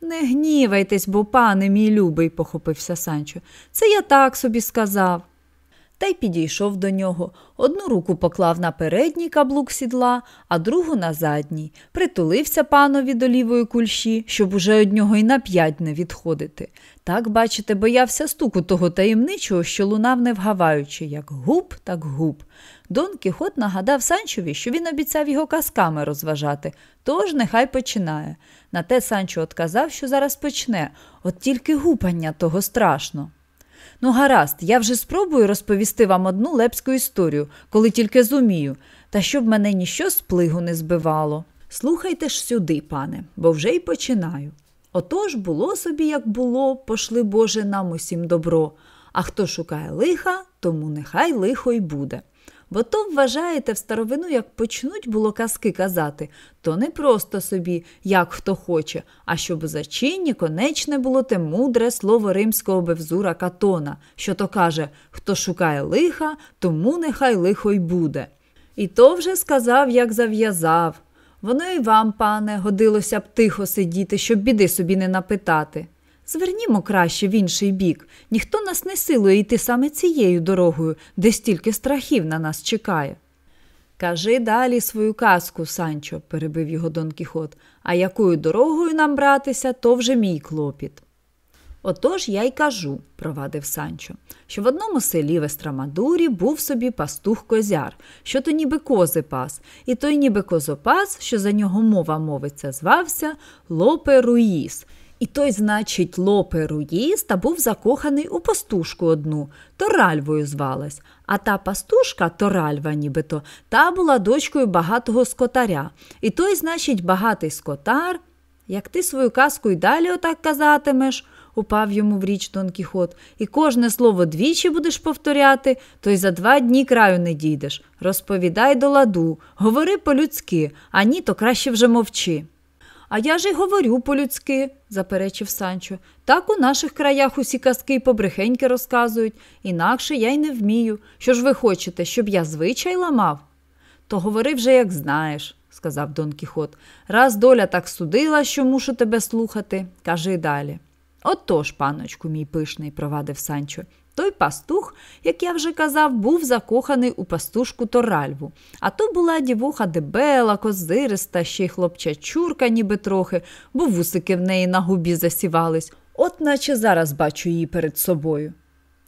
Не гнівайтесь, бо, пане мій любий, похопився Санчо. Це я так собі сказав та й підійшов до нього. Одну руку поклав на передній каблук сідла, а другу на задній. Притулився панові до лівої кульші, щоб уже од нього й на п'ять не відходити. Так, бачите, боявся стуку того таємничого, що лунав не вгаваючи, як губ, так губ. Дон Кіхот нагадав Санчові, що він обіцяв його казками розважати, тож нехай починає. На те Санчо отказав, що зараз почне, от тільки гупання того страшно. Ну, гаразд, я вже спробую розповісти вам одну лепську історію, коли тільки зумію, та щоб мене ніщо з плигу не збивало. Слухайте ж сюди, пане, бо вже й починаю. Отож було собі, як було, пошли Боже нам усім добро, а хто шукає лиха, тому нехай лихо й буде. Бо то вважаєте, в старовину, як почнуть було казки казати, то не просто собі, як хто хоче, а щоб у зачинні конечне було те мудре слово римського бевзура Катона, що то каже хто шукає лиха, тому нехай лихо й буде. І то вже сказав, як зав'язав. Воно й вам, пане, годилося б тихо сидіти, щоб біди собі не напитати. Звернімо краще в інший бік. Ніхто нас не силує йти саме цією дорогою, де стільки страхів на нас чекає. Кажи далі свою казку, Санчо, перебив його Дон Кіхот, а якою дорогою нам братися, то вже мій клопіт. Отож я й кажу, провадив Санчо, що в одному селі в Естрамадурі був собі пастух козяр, що то ніби кози пас, і той ніби козопас, що за нього мова мовиться, звався Лопе Руїс – і той, значить, Лопе Руїста був закоханий у пастушку одну, Торальвою звалась. А та пастушка, Торальва, нібито, та була дочкою багатого скотаря. І той, значить, багатий скотар. Як ти свою казку й далі отак казатимеш, упав йому в річ Дон Кіхот, і кожне слово двічі будеш повторяти, то й за два дні краю не дійдеш. Розповідай до ладу, говори по-людськи, а ні, то краще вже мовчи. А я ж й говорю по-людськи, заперечив Санчо. Так у наших краях усі казки й побрехеньки розказують, інакше я й не вмію. Що ж ви хочете, щоб я звичай ламав? То говори вже, як знаєш, сказав Дон Кіхот. Раз доля так судила, що мушу тебе слухати, кажи далі. Отож, паночку, мій пишний, провадив Санчо. Той пастух, як я вже казав, був закоханий у пастушку Торальву. А то була дівуха дебела, козириста, ще й хлопчачурка, ніби трохи, бо вусики в неї на губі засівались, от наче зараз бачу її перед собою.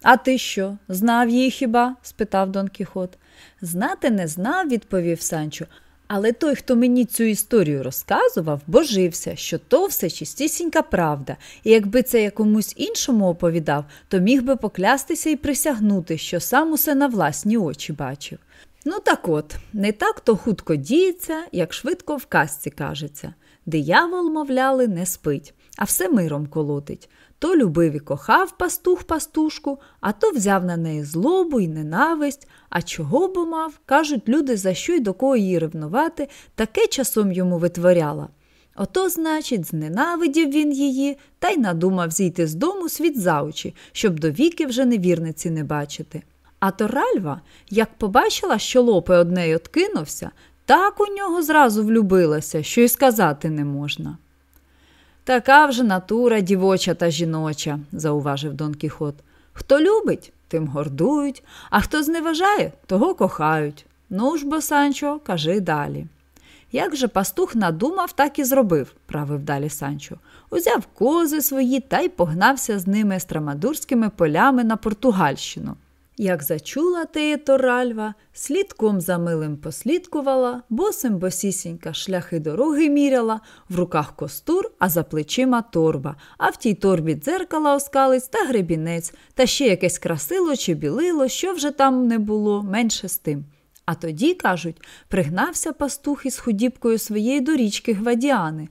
А ти що, знав її хіба? спитав Дон Кіхот. Знати не знав, відповів Санчо. Але той, хто мені цю історію розказував, божився, що то все чистісінька правда, і якби це якомусь іншому оповідав, то міг би поклястися і присягнути, що сам усе на власні очі бачив. Ну так от, не так то хутко діється, як швидко в казці кажеться. Диявол, мовляли, не спить, а все миром колотить. То любив і кохав пастух пастушку, а то взяв на неї злобу й ненависть. А чого бо мав, кажуть люди, за що й до кого її ревнувати, таке часом йому витворяла. Ото, значить, зненавидів він її та й надумав зійти з дому світ за очі, щоб до віки вже невірниці не бачити. А то Ральва, як побачила, що лопе однеї откинувся, так у нього зразу влюбилася, що й сказати не можна. Така вже натура дівоча та жіноча, зауважив Дон Кіхот. Хто любить, тим гордують, а хто зневажає, того кохають. Ну ж бо, Санчо, кажи далі. Як же пастух надумав, так і зробив, правив далі Санчо. Узяв кози свої та й погнався з ними страмадурськими полями на Португальщину. Як зачула теє Торальва, слідком за милим послідкувала, босим босісінька шляхи дороги міряла, в руках костур, а за плечима торба, а в тій торбі дзеркала оскалиць та гребінець, та ще якесь красило чи білило, що вже там не було, менше з тим. А тоді, кажуть, пригнався пастух із худібкою своєї до річки Гвадіани,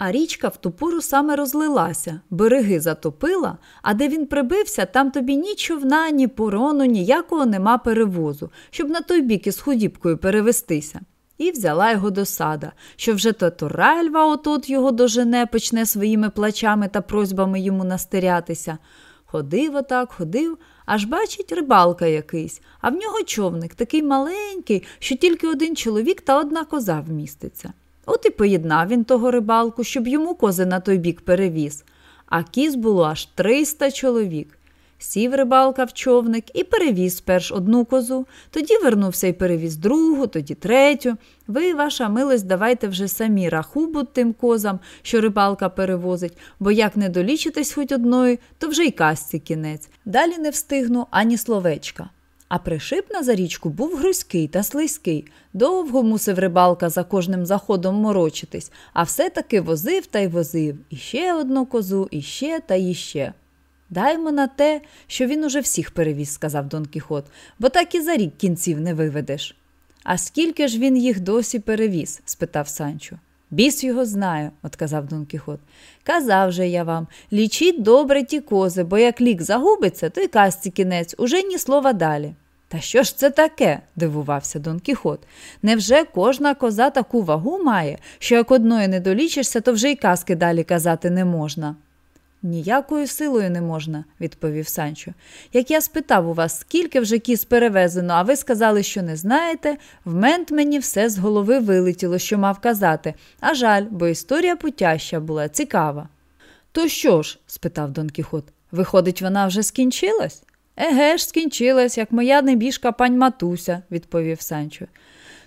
а річка в ту пору саме розлилася, береги затопила, а де він прибився, там тобі ні човна, ні порону, ніякого нема перевозу, щоб на той бік із худібкою перевестися. І взяла його до сада, що вже то Торальва отут його дожене, почне своїми плачами та просьбами йому настерятися. Ходив отак, ходив, аж бачить рибалка якийсь, а в нього човник такий маленький, що тільки один чоловік та одна коза вміститься. От і поєднав він того рибалку, щоб йому кози на той бік перевіз. А кіз було аж триста чоловік. Сів рибалка в човник і перевіз сперш одну козу, тоді вернувся і перевіз другу, тоді третю. Ви, ваша милость, давайте вже самі рахубу тим козам, що рибалка перевозить, бо як не долічитесь хоч одної, то вже й казці кінець. Далі не встигну ані словечка. А пришип на зарічку був грузький та слизький. Довго мусив рибалка за кожним заходом морочитись, а все-таки возив та й возив іще одну козу, іще та іще. Даймо на те, що він уже всіх перевіз, сказав Дон Кіхот, бо так і за рік кінців не виведеш. А скільки ж він їх досі перевіз? спитав Санчо. Біс його знаю, отказав Дон Кіхот. Казав же я вам, лічіть добре ті кози, бо як лік загубиться, то й казці кінець, уже ні слова далі. Та що ж це таке? дивувався Дон Кіхот. Невже кожна коза таку вагу має, що як одної не долічишся, то вже й казки далі казати не можна? Ніякою силою не можна, відповів Санчо. Як я спитав у вас, скільки вже кіз перевезено, а ви сказали, що не знаєте, в мент мені все з голови вилетіло, що мав казати, а жаль, бо історія путяща була цікава. То що ж? спитав Дон Кіхот. Виходить, вона вже скінчилась? Еге ж, скінчилась, як моя небіжка пань матуся, відповів Санчо.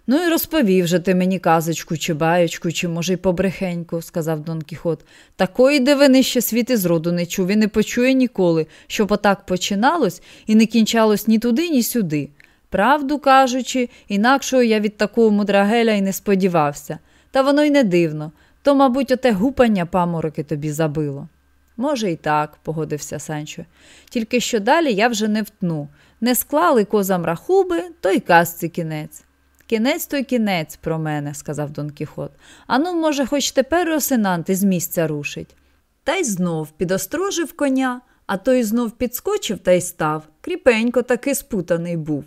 Ну і розповів же ти мені казочку, чи баєчку, чи, може, й побрехеньку, сказав Дон Кіхот. Такої дивини ще світ із роду не чув і не почує ніколи, щоб отак починалось і не кінчалось ні туди, ні сюди. Правду кажучи, інакшого я від такого мудрагеля й не сподівався. Та воно й не дивно. То, мабуть, оте гупання памороки тобі забило. Може, і так, погодився Санчо. Тільки що далі я вже не втну. Не склали козам рахуби, то й казці кінець. Кінець той кінець про мене, сказав Дон Кіхот. Ану, може, хоч тепер Росинанти з місця рушить. Та й знов підострожив коня, а той знов підскочив та й став. Кріпенько таки спутаний був.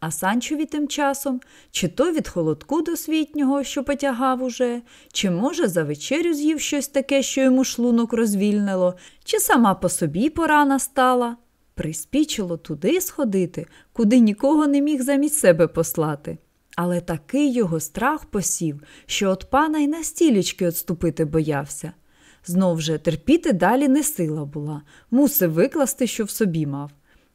А Санчові тим часом, чи то від холодку досвітнього, що потягав уже, чи, може, за вечерю з'їв щось таке, що йому шлунок розвільнило, чи сама по собі пора настала. Приспічило туди сходити, куди нікого не міг замість себе послати. Але такий його страх посів, що от пана й на стілічки отступити боявся. Знов же терпіти далі не сила була, мусив викласти, що в собі мав.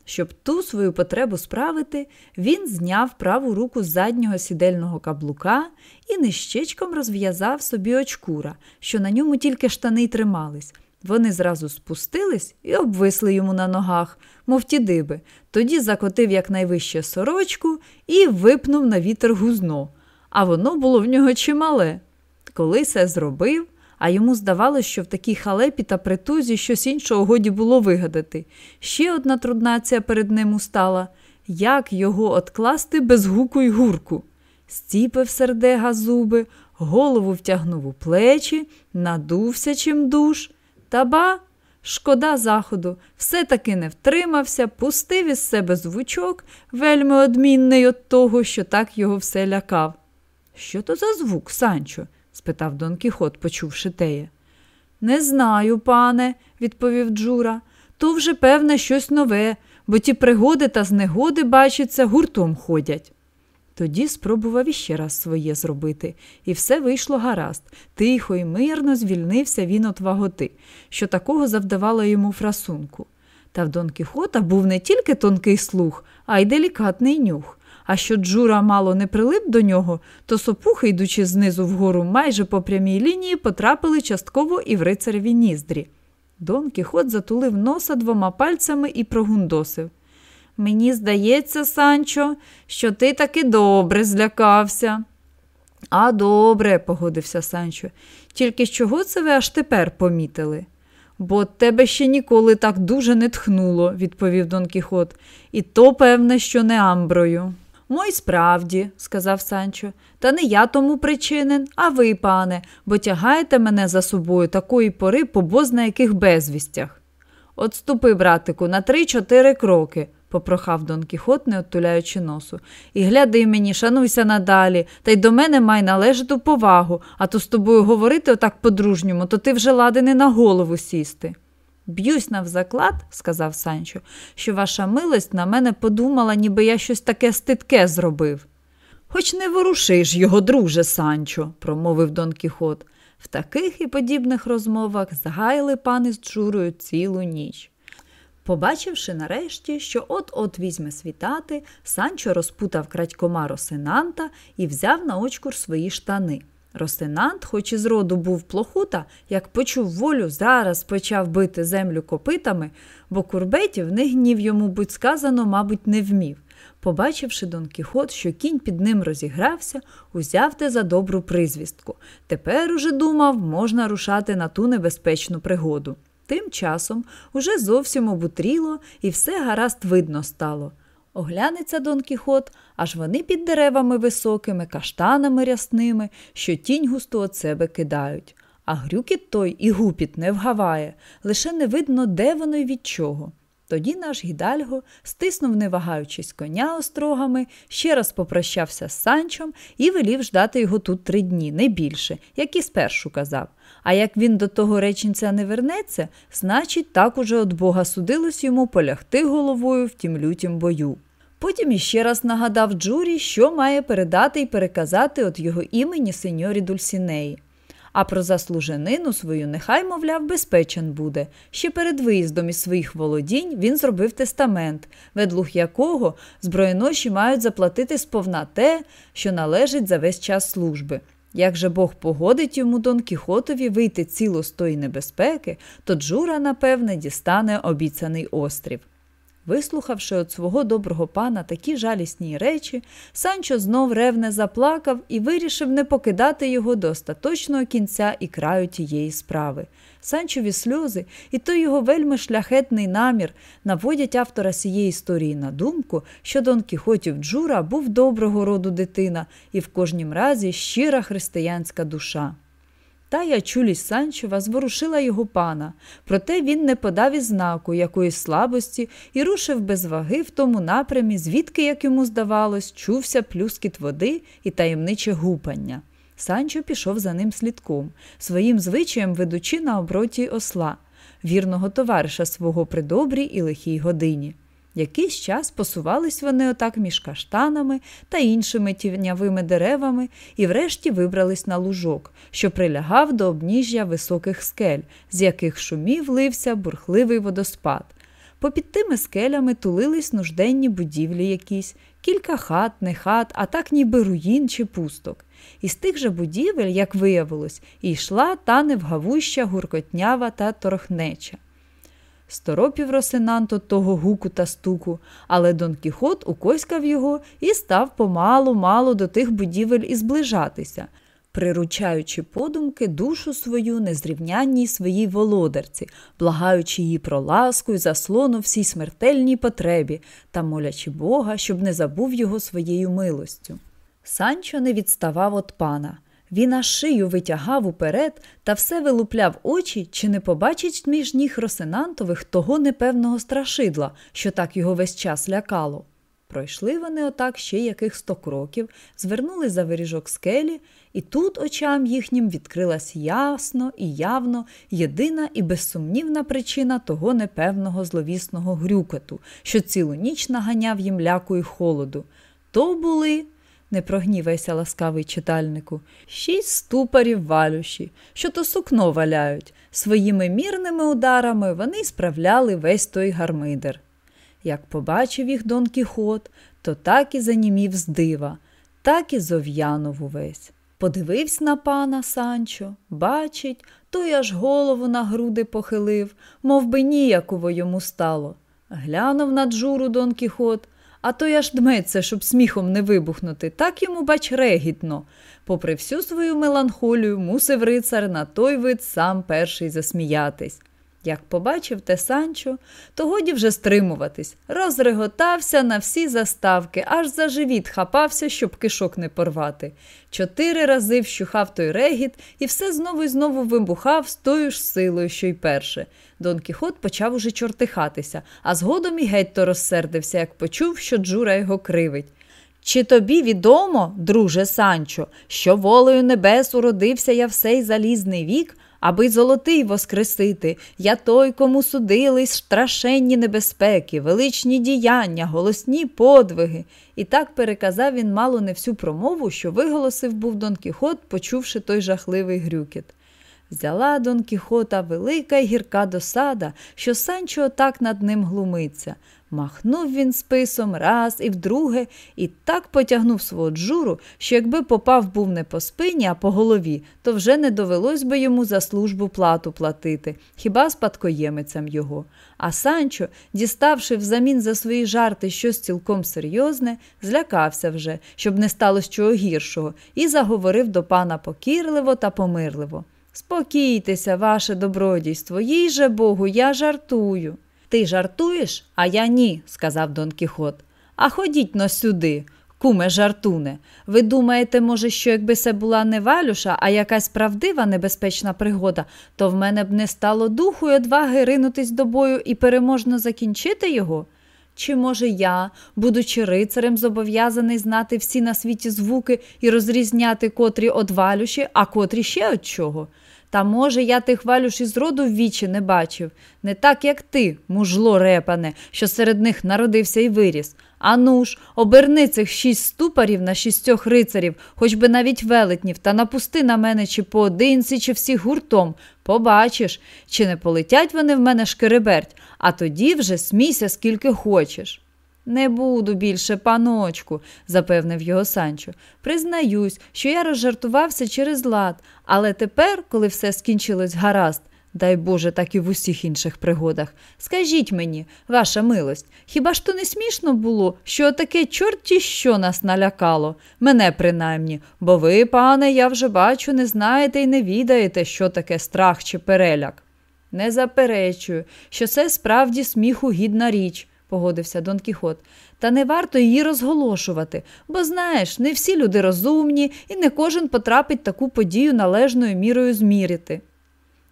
Щоб ту свою потребу справити, він зняв праву руку з заднього сідельного каблука і нищечком розв'язав собі очкура, що на ньому тільки штани й тримались. Вони зразу спустились і обвисли йому на ногах, мов ті диби. Тоді закотив якнайвище сорочку і випнув на вітер гузно. А воно було в нього чимале. Коли це зробив, а йому здавалося, що в такій халепі та притузі щось іншого годі було вигадати. Ще одна труднація перед ним устала як його откласти без гуку й гурку. Стіпив сердега зуби, голову втягнув у плечі, надувся чим душ. Та ба, шкода заходу, все-таки не втримався, пустив із себе звучок, вельми одмінний від того, що так його все лякав. Що то за звук, Санчо? спитав Дон Кіхот, почувши теє. Не знаю, пане, відповів Джура. То вже, певне, щось нове, бо ті пригоди та знегоди, бачиться, гуртом ходять. Тоді спробував іще раз своє зробити, і все вийшло гаразд. Тихо і мирно звільнився він от ваготи, що такого завдавало йому фрасунку. Та в Дон Кіхота був не тільки тонкий слух, а й делікатний нюх. А що Джура мало не прилип до нього, то сопухи, йдучи знизу вгору майже по прямій лінії, потрапили частково і в рицареві ніздрі. Дон Кіхот затулив носа двома пальцями і прогундосив. Мені здається, Санчо, що ти таки добре злякався. А добре, погодився Санчо. Тільки з чого це ви аж тепер помітили? Бо тебе ще ніколи так дуже не тхнуло, відповів Дон Кіхот, і то, певне, що не амброю. Мой справді, сказав Санчо, та не я тому причинен, а ви, пане, бо тягаєте мене за собою такої пори по бозна яких безвістях. Отступи, братику, на три-чотири кроки, попрохав Дон Кіхот, не оттуляючи носу. І гляди мені, шануйся надалі, та й до мене май належиту повагу, а то з тобою говорити отак по-дружньому, то ти вже ладен і на голову сісти. Б'юсь навзаклад, сказав Санчо, що ваша милость на мене подумала, ніби я щось таке стидке зробив. Хоч не воруши ж його, друже Санчо, промовив Дон Кіхот. В таких і подібних розмовах згаяли пани з Джурою цілу ніч. Побачивши нарешті, що от-от візьме світати, Санчо розпутав крадькома Росинанта і взяв на очкур свої штани. Росинант, хоч і з роду був плохута, як почув волю, зараз почав бити землю копитами, бо курбетів не гнів йому, будь сказано, мабуть, не вмів. Побачивши Дон Кіхот, що кінь під ним розігрався, узяв те за добру призвістку. Тепер уже думав, можна рушати на ту небезпечну пригоду. Тим часом уже зовсім обутріло і все гаразд видно стало. Оглянеться Дон Кіхот, аж вони під деревами високими, каштанами рясними, що тінь густо от себе кидають. А грюкіт той і гупіт не вгаває, лише не видно, де воно й від чого. Тоді наш гідальго стиснув, не вагаючись коня острогами, ще раз попрощався з Санчом і велів ждати його тут три дні, не більше, як і спершу казав. А як він до того реченця не вернеться, значить, так уже от Бога судилось йому полягти головою в тім лютім бою. Потім іще раз нагадав Джурі, що має передати і переказати от його імені сеньорі Дульсінеї. А про заслуженину свою нехай, мовляв, безпечен буде. Ще перед виїздом із своїх володінь він зробив тестамент, ведлух якого зброєноші мають заплатити сповна те, що належить за весь час служби. Як же Бог погодить йому Дон Кіхотові вийти ціло з тої небезпеки, то Джура, напевне, дістане обіцяний острів. Вислухавши від свого доброго пана такі жалісні речі, Санчо знов ревне заплакав і вирішив не покидати його до остаточного кінця і краю тієї справи. Санчові сльози і той його вельми шляхетний намір наводять автора цієї історії на думку, що Дон Кіхотів Джура був доброго роду дитина і в кожнім разі щира християнська душа. Тая чулість Санчова зворушила його пана, проте він не подав і знаку якоїсь слабості і рушив без ваги в тому напрямі, звідки, як йому здавалось, чувся плюскіт води і таємниче гупання. Санчо пішов за ним слідком, своїм звичаєм ведучи на оброті осла, вірного товариша свого при добрій і лихій годині. Якийсь час посувались вони отак між каштанами та іншими тінявими деревами і врешті вибрались на лужок, що прилягав до обніжжя високих скель, з яких шумів лився бурхливий водоспад. Попід тими скелями тулились нужденні будівлі якісь, кілька хат, не хат, а так ніби руїн чи пусток. Із тих же будівель, як виявилось, і йшла та невгавуща, гуркотнява та торохнеча. Сторопів Росинанто того гуку та стуку, але Дон Кіхот укоськав його і став помалу мало до тих будівель і зближатися, приручаючи подумки душу свою незрівнянній своїй володарці, благаючи її про ласку й заслону всій смертельній потребі та молячи Бога, щоб не забув його своєю милостю. Санчо не відставав від пана. Він аж шию витягав уперед та все вилупляв очі, чи не побачить між ніг Росинантових того непевного страшидла, що так його весь час лякало. Пройшли вони отак ще яких сто кроків, звернули за виріжок скелі, і тут очам їхнім відкрилась ясно і явно єдина і безсумнівна причина того непевного зловісного грюкоту, що цілу ніч наганяв їм ляку й холоду. То були не прогнівайся, ласкавий читальнику, шість ступарів валющі, що то сукно валяють. Своїми мірними ударами вони справляли весь той гармидер. Як побачив їх Дон Кіхот, то так і занімів з дива, так і зов'янув увесь. Подивився на пана Санчо, бачить, той аж голову на груди похилив, мов би ніяково йому стало. Глянув на джуру Дон Кіхот, а той аж дметься, щоб сміхом не вибухнути, так йому, бач, регітно. Попри всю свою меланхолію, мусив рицар на той вид сам перший засміятись. Як побачив те Санчо, то годі вже стримуватись, розреготався на всі заставки, аж за живіт хапався, щоб кишок не порвати. Чотири рази вщухав той регіт і все знову і знову вибухав з тою ж силою, що й перше. Дон Кіхот почав уже чортихатися, а згодом і геть то розсердився, як почув, що Джура його кривить. Чи тобі відомо, друже Санчо, що волею небес уродився я в сей залізний вік? Аби золотий воскресити, я той, кому судились страшенні небезпеки, величні діяння, голосні подвиги. І так переказав він мало не всю промову, що виголосив був Дон Кіхот, почувши той жахливий грюкіт. Взяла Дон Кіхота велика й гірка досада, що Санчо отак над ним глумиться. Махнув він списом раз і вдруге, і так потягнув свого джуру, що якби попав був не по спині, а по голові, то вже не довелось би йому за службу плату платити, хіба спадкоємицям його. А Санчо, діставши взамін за свої жарти щось цілком серйозне, злякався вже, щоб не сталося чого гіршого, і заговорив до пана покірливо та помирливо. Спокійтеся, ваше добродійство, їй же Богу, я жартую. Ти жартуєш, а я ні, сказав Дон Кіхот. А ходіть но сюди, куме жартуне. Ви думаєте, може, що якби це була не валюша, а якась правдива небезпечна пригода, то в мене б не стало духу й одваги ринутись до бою і переможно закінчити його? Чи, може, я, будучи рицарем, зобов'язаний знати всі на світі звуки і розрізняти котрі од валюші, а котрі ще од чого? Та, може, я тих валюш із роду вічі не бачив, не так, як ти, мужло репане, що серед них народився і виріс. Ану ж, оберни цих шість ступарів на шістьох рицарів, хоч би навіть велетнів, та напусти на мене чи поодинці, чи всіх гуртом. Побачиш, чи не полетять вони в мене шкереберть, а тоді вже смійся, скільки хочеш. Не буду більше, паночку, запевнив його Санчо. Признаюсь, що я розжартувався через лад, але тепер, коли все скінчилось гаразд, дай Боже, так і в усіх інших пригодах, скажіть мені, ваша милость, хіба ж то не смішно було, що таке чорті що нас налякало? Мене принаймні, бо ви, пане, я вже бачу, не знаєте і не відаєте, що таке страх чи переляк. Не заперечую, що це справді сміху гідна річ погодився Дон Кіхот. Та не варто її розголошувати, бо знаєш, не всі люди розумні і не кожен потрапить таку подію належною мірою змірити.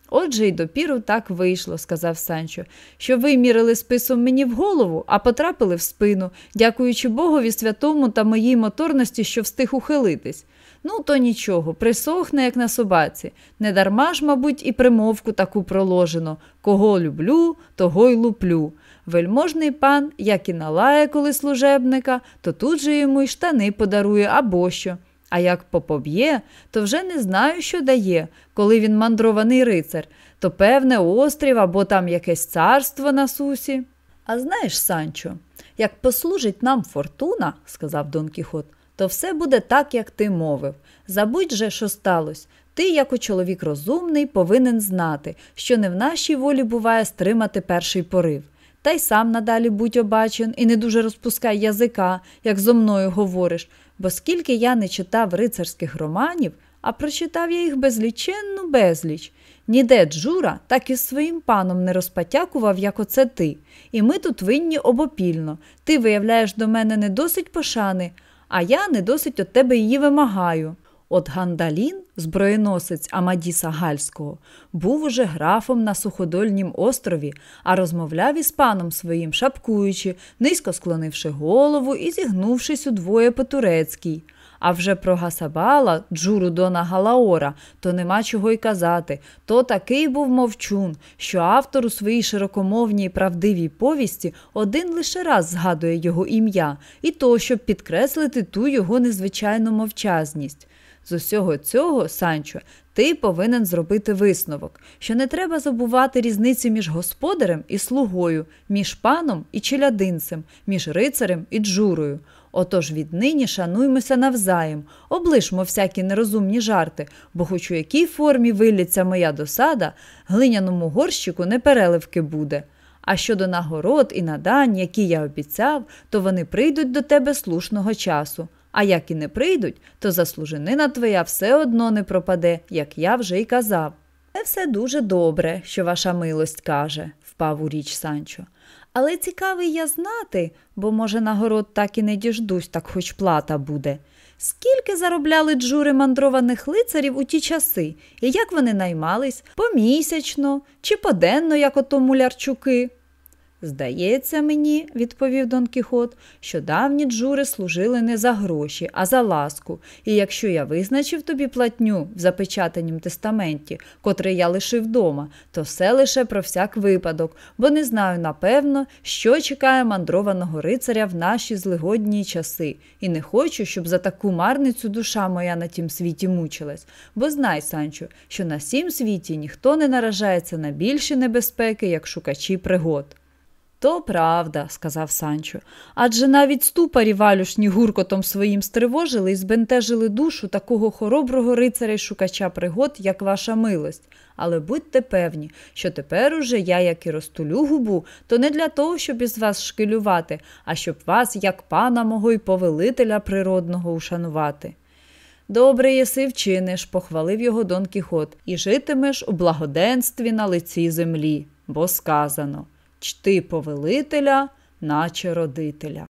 Отже, й допіру так вийшло, сказав Санчо, що ви мірили списом мені в голову, а потрапили в спину, дякуючи Богові святому та моїй моторності, що встиг ухилитись. Ну, то нічого, присохне, як на собаці. Недарма ж, мабуть, і примовку таку проложено кого люблю, того й луплю. Вельможний пан, як і налає коли служебника, то тут же йому й штани подарує або що. А як попоб'є, то вже не знаю, що дає, коли він мандрований рицар, то певне острів або там якесь царство на сусі. А знаєш, Санчо, як послужить нам фортуна, сказав Дон Кіхот, то все буде так, як ти мовив. Забудь же, що сталося. Ти, як у чоловік розумний, повинен знати, що не в нашій волі буває стримати перший порив. Та й сам надалі будь обачен і не дуже розпускай язика, як зо мною говориш, бо скільки я не читав рицарських романів, а прочитав я їх безліченну безліч. Ніде Джура так із своїм паном не розпатякував, як оце ти. І ми тут винні обопільно. Ти виявляєш до мене не досить пошани, а я не досить від тебе її вимагаю. От Гандалін, зброєносець Амадіса Гальського, був уже графом на суходольнім острові, а розмовляв із паном своїм, шапкуючи, низько склонивши голову і зігнувшись удвоє по турецькій. А вже про Гасабала, Джуру Дона Галаора, то нема чого й казати. То такий був мовчун, що автор у своїй широкомовній правдивій повісті один лише раз згадує його ім'я, і то, щоб підкреслити ту його незвичайну мовчазність. З усього цього, Санчо, ти повинен зробити висновок, що не треба забувати різниці між господарем і слугою, між паном і челядинцем, між рицарем і джурою. Отож віднині шануймося навзаєм, облишмо всякі нерозумні жарти, бо хоч у якій формі виліться моя досада, глиняному горщику не переливки буде. А щодо нагород і надань, які я обіцяв, то вони прийдуть до тебе слушного часу. А як і не прийдуть, то заслуженина твоя все одно не пропаде, як я вже й казав. Це все дуже добре, що ваша милость каже, впав у річ Санчо. Але цікавий я знати, бо, може, нагород так і не діждусь, так хоч плата буде. Скільки заробляли джури мандрованих лицарів у ті часи, і як вони наймались помісячно чи поденно, як ото мулярчуки? Здається мені, відповів Дон Кіхот, що давні джури служили не за гроші, а за ласку, і якщо я визначив тобі платню в запечатанім тестаменті, котрий я лишив вдома, то все лише про всяк випадок, бо не знаю напевно, що чекає мандрованого рицаря в наші злигодні часи, і не хочу, щоб за таку марницю душа моя на тім світі мучилась. Бо знай, Санчо, що на сім світі ніхто не наражається на більші небезпеки, як шукачі пригод. То правда, сказав Санчо, адже навіть ступарі валюшні гуркотом своїм стривожили і збентежили душу такого хороброго рицаря й шукача пригод, як ваша милость. Але будьте певні, що тепер уже я, як і розтулю губу, то не для того, щоб із вас шкилювати, а щоб вас, як пана мого й повелителя природного, ушанувати. Добре єси вчиниш, похвалив його Дон Кіхот, і житимеш у благоденстві на лиці землі, бо сказано чти повелителя, наче родителя.